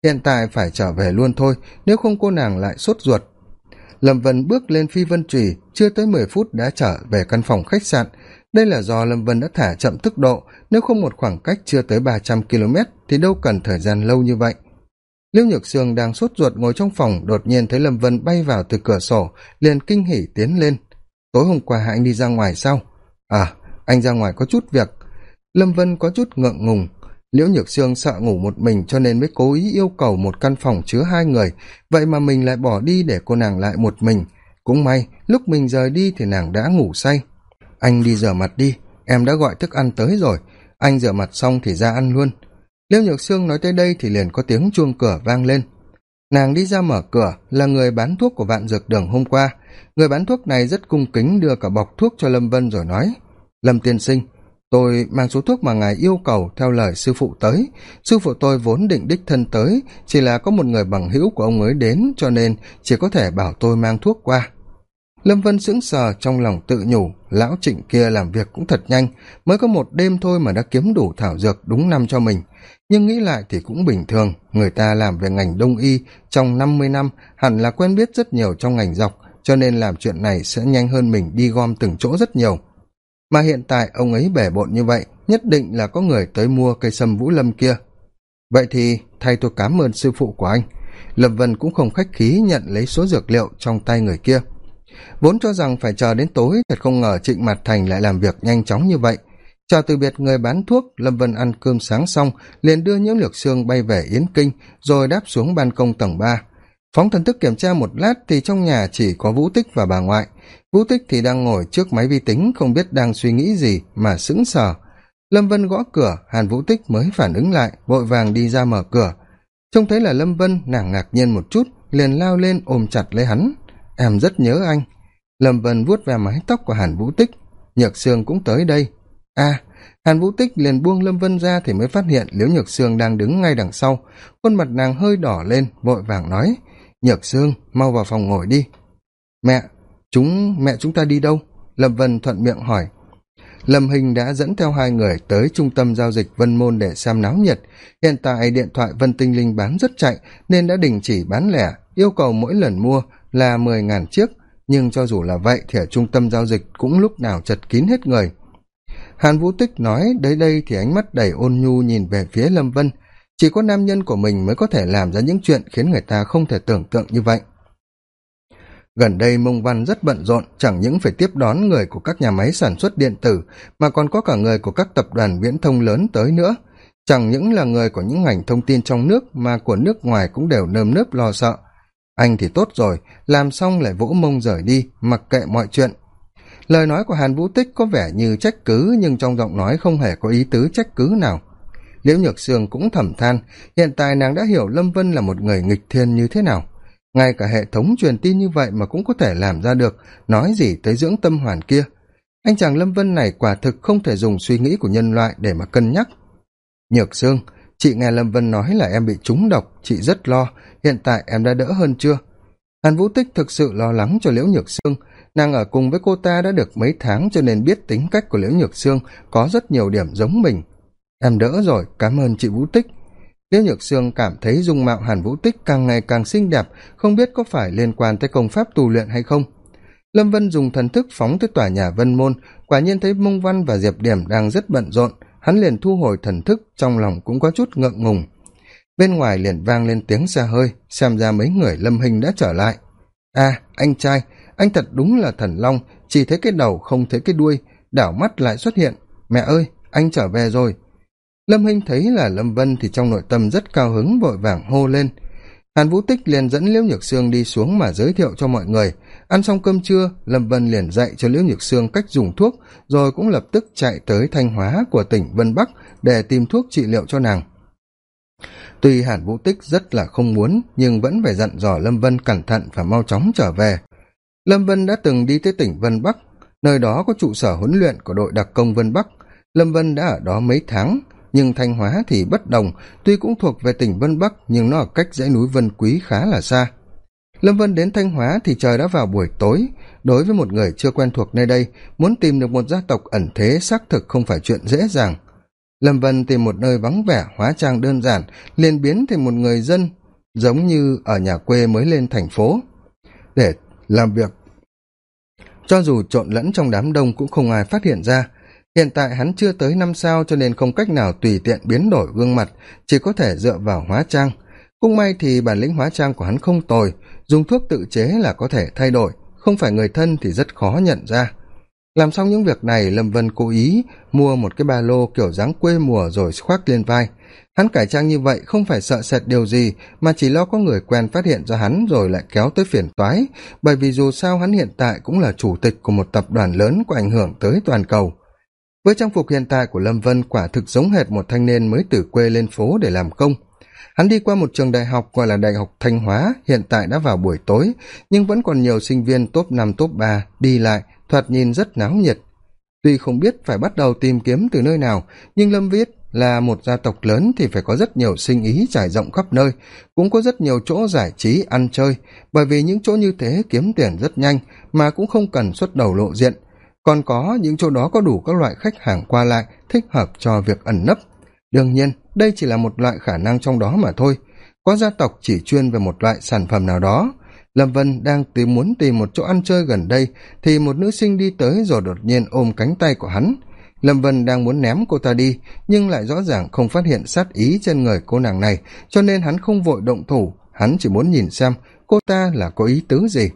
Hiện tại phải trở về luôn thôi, nếu không cô nàng lại sốt ruột lâm vân bước lên phi vân trùy chưa tới mười phút đã trở về căn phòng khách sạn. Đây là do lâm vân đã thả chậm tốc độ, nếu không một khoảng cách chưa tới ba trăm km thì đâu cần thời gian lâu như vậy. Liễu nhược sương đang sốt ruột ngồi trong phòng, đột nhiên thấy lâm vân bay vào từ cửa sổ, liền kinh hỉ tiến lên. Tối hôm qua anh đi ra ngoài sao? À anh ra ngoài có chút việc. Lâm vân có chút ngượng ngùng liễu nhược sương sợ ngủ một mình cho nên mới cố ý yêu cầu một căn phòng chứa hai người. Vậy mà mình lại bỏ đi để cô nàng lại một mình. Cũng may, lúc mình rời đi thì nàng đã ngủ say. Anh đi rửa mặt đi, em đã gọi thức ăn tới rồi. Anh rửa mặt xong thì ra ăn luôn. Liễu nhược sương nói tới đây thì liền có tiếng chuông cửa vang lên. Nàng đi ra mở cửa, là người bán thuốc của vạn dược đường hôm qua. Người bán thuốc này rất cung kính đưa cả bọc thuốc cho lâm vân rồi nói, lâm tiên sinh tôi mang số thuốc mà ngài yêu cầu theo lời sư phụ tới. Sư phụ tôi vốn định đích thân tới, chỉ là có một người bằng hữu của ông ấy đến, cho nên chỉ có thể bảo tôi mang thuốc qua. Lâm vân sững sờ trong lòng tự nhủ, lão trịnh kia làm việc cũng thật nhanh, mới có một đêm thôi mà đã kiếm đủ thảo dược đúng năm cho mình. Nhưng nghĩ lại thì cũng bình thường, người ta làm về ngành đông y, trong năm mươi năm, hẳn là quen biết rất nhiều trong ngành dọc, cho nên làm chuyện này sẽ nhanh hơn mình đi gom từng chỗ rất nhiều mà hiện tại ông ấy bể bộn như vậy, nhất định là có người tới mua cây sâm vũ lâm kia. Vậy thì, thay tôi cám ơn sư phụ của anh. Lâm vân cũng không khách khí nhận lấy số dược liệu trong tay người kia. Vốn cho rằng phải chờ đến tối, thật không ngờ trịnh mặt thành lại làm việc nhanh chóng như vậy. Chào từ biệt người bán thuốc, lâm vân ăn cơm sáng xong, liền đưa nhiễm lược xương bay về yến kinh, rồi đáp xuống ban công tầng ba. Phóng thần thức kiểm tra một lát thì trong nhà chỉ có vũ tích và bà ngoại vũ tích thì đang ngồi trước máy vi tính không biết đang suy nghĩ gì mà sững sờ. Lâm vân gõ cửa hàn vũ tích mới phản ứng lại vội vàng đi ra mở cửa. Trông thấy là lâm vân nàng ngạc nhiên một chút liền lao lên ôm chặt lấy hắn. Em rất nhớ anh. Lâm vân vuốt ve mái tóc của hàn vũ tích. Nhược sương cũng tới đây. A à, hàn vũ tích liền buông lâm vân ra thì mới phát hiện liễu nhược sương đang đứng ngay đằng sau. Khuôn mặt nàng hơi đỏ lên vội vàng nói nhược sương mau vào phòng ngồi đi. Mẹ chúng, mẹ chúng ta đi đâu? Lâm vân thuận miệng hỏi. Lâm hình đã dẫn theo hai người tới trung tâm giao dịch vân môn để xem náo nhiệt. Hiện tại điện thoại vân tinh linh bán rất chạy, nên đã đình chỉ bán lẻ. Yêu cầu mỗi lần mua là mười ngàn chiếc, nhưng cho dù là vậy thì ở trung tâm giao dịch cũng lúc nào chật kín hết người. Hàn vũ tích nói đấy đây thì ánh mắt đầy ôn nhu nhìn về phía lâm vân. Chỉ có nam nhân của mình mới có thể làm ra những chuyện khiến người ta không thể tưởng tượng như vậy gần đây mông văn rất bận rộn, chẳng những phải tiếp đón người của các nhà máy sản xuất điện tử, mà còn có cả người của các tập đoàn viễn thông lớn tới nữa. Chẳng những là người của những ngành thông tin trong nước, mà của nước ngoài cũng đều nơm nớp lo sợ. Anh thì tốt rồi, làm xong lại vỗ mông rời đi, mặc kệ mọi chuyện. Lời nói của hàn vũ tích có vẻ như trách cứ, nhưng trong giọng nói không hề có ý tứ trách cứ nào. Liễu nhược sương cũng thầm than, hiện tại nàng đã hiểu lâm vân là một người nghịch thiên như thế nào ngay cả hệ thống truyền tin như vậy mà cũng có thể làm ra được, nói gì tới dưỡng tâm hoàn kia. Anh chàng lâm vân này quả thực không thể dùng suy nghĩ của nhân loại để mà cân nhắc. Nhược sương, chị nghe lâm vân nói là em bị trúng độc, chị rất lo, hiện tại em đã đỡ hơn chưa? Hàn vũ tích thực sự lo lắng cho liễu nhược sương. Nàng ở cùng với cô ta đã được mấy tháng cho nên biết tính cách của liễu nhược sương có rất nhiều điểm giống mình. Em đỡ rồi, cảm ơn chị vũ tích liễu nhược sương cảm thấy dung mạo hàn vũ tích càng ngày càng xinh đẹp, không biết có phải liên quan tới công pháp tu luyện hay không? Lâm vân dùng thần thức phóng tới tòa nhà vân môn, quả nhiên thấy mông văn và diệp điểm đang rất bận rộn, hắn liền thu hồi thần thức, trong lòng cũng có chút ngượng ngùng. Bên ngoài liền vang lên tiếng xa hơi, xem ra mấy người lâm hình đã trở lại. À anh trai, anh thật đúng là thần long, chỉ thấy cái đầu không thấy cái đuôi, đảo mắt lại xuất hiện. Mẹ ơi, anh trở về rồi lâm hinh thấy là lâm vân thì trong nội tâm rất cao hứng, vội vàng hô lên. Hàn vũ tích liền dẫn liễu nhược sương đi xuống mà giới thiệu cho mọi người. Ăn xong cơm trưa, lâm vân liền dạy cho liễu nhược sương cách dùng thuốc, rồi cũng lập tức chạy tới thanh hóa của tỉnh vân bắc để tìm thuốc trị liệu cho nàng. Tuy hàn vũ tích rất là không muốn, nhưng vẫn phải dặn dò lâm vân cẩn thận và mau chóng trở về. Lâm vân đã từng đi tới tỉnh vân bắc, nơi đó có trụ sở huấn luyện của đội đặc công vân bắc. Lâm vân đã ở đó mấy tháng nhưng thanh hóa thì bất đồng, tuy cũng thuộc về tỉnh vân bắc, nhưng nó ở cách dãy núi vân quý khá là xa. Lâm vân đến thanh hóa thì trời đã vào buổi tối. Đối với một người chưa quen thuộc nơi đây, muốn tìm được một gia tộc ẩn thế xác thực không phải chuyện dễ dàng. Lâm vân tìm một nơi vắng vẻ, hóa trang đơn giản, liền biến thành một người dân, giống như ở nhà quê mới lên thành phố. Để làm việc. Cho dù trộn lẫn trong đám đông cũng không ai phát hiện ra hiện tại hắn chưa tới năm sao cho nên không cách nào tùy tiện biến đổi gương mặt, chỉ có thể dựa vào hóa trang. Cũng may thì bản lĩnh hóa trang của hắn không tồi, dùng thuốc tự chế là có thể thay đổi, không phải người thân thì rất khó nhận ra. Làm xong những việc này, lâm vân cố ý mua một cái ba lô kiểu dáng quê mùa rồi khoác lên vai. Hắn cải trang như vậy không phải sợ sệt điều gì, mà chỉ lo có người quen phát hiện ra hắn rồi lại kéo tới phiền toái, bởi vì dù sao hắn hiện tại cũng là chủ tịch của một tập đoàn lớn có ảnh hưởng tới toàn cầu với trang phục hiện tại của lâm vân quả thực giống hệt một thanh niên mới từ quê lên phố để làm công. Hắn đi qua một trường đại học gọi là đại học thanh hóa, hiện tại đã vào buổi tối, nhưng vẫn còn nhiều sinh viên top năm, top ba đi lại, thoạt nhìn rất náo nhiệt. Tuy không biết phải bắt đầu tìm kiếm từ nơi nào, nhưng lâm viết là một gia tộc lớn thì phải có rất nhiều sinh ý trải rộng khắp nơi, cũng có rất nhiều chỗ giải trí, ăn chơi, bởi vì những chỗ như thế kiếm tiền rất nhanh mà cũng không cần xuất đầu lộ diện còn có những chỗ đó có đủ các loại khách hàng qua lại, thích hợp cho việc ẩn nấp. Đương nhiên, đây chỉ là một loại khả năng trong đó mà thôi. Có gia tộc chỉ chuyên về một loại sản phẩm nào đó. Lâm vân đang tìm muốn tìm một chỗ ăn chơi gần đây, thì một nữ sinh đi tới rồi đột nhiên ôm cánh tay của hắn. Lâm vân đang muốn ném cô ta đi, nhưng lại rõ ràng không phát hiện sát ý trên người cô nàng này, cho nên hắn không vội động thủ. Hắn chỉ muốn nhìn xem cô ta là có ý tứ gì.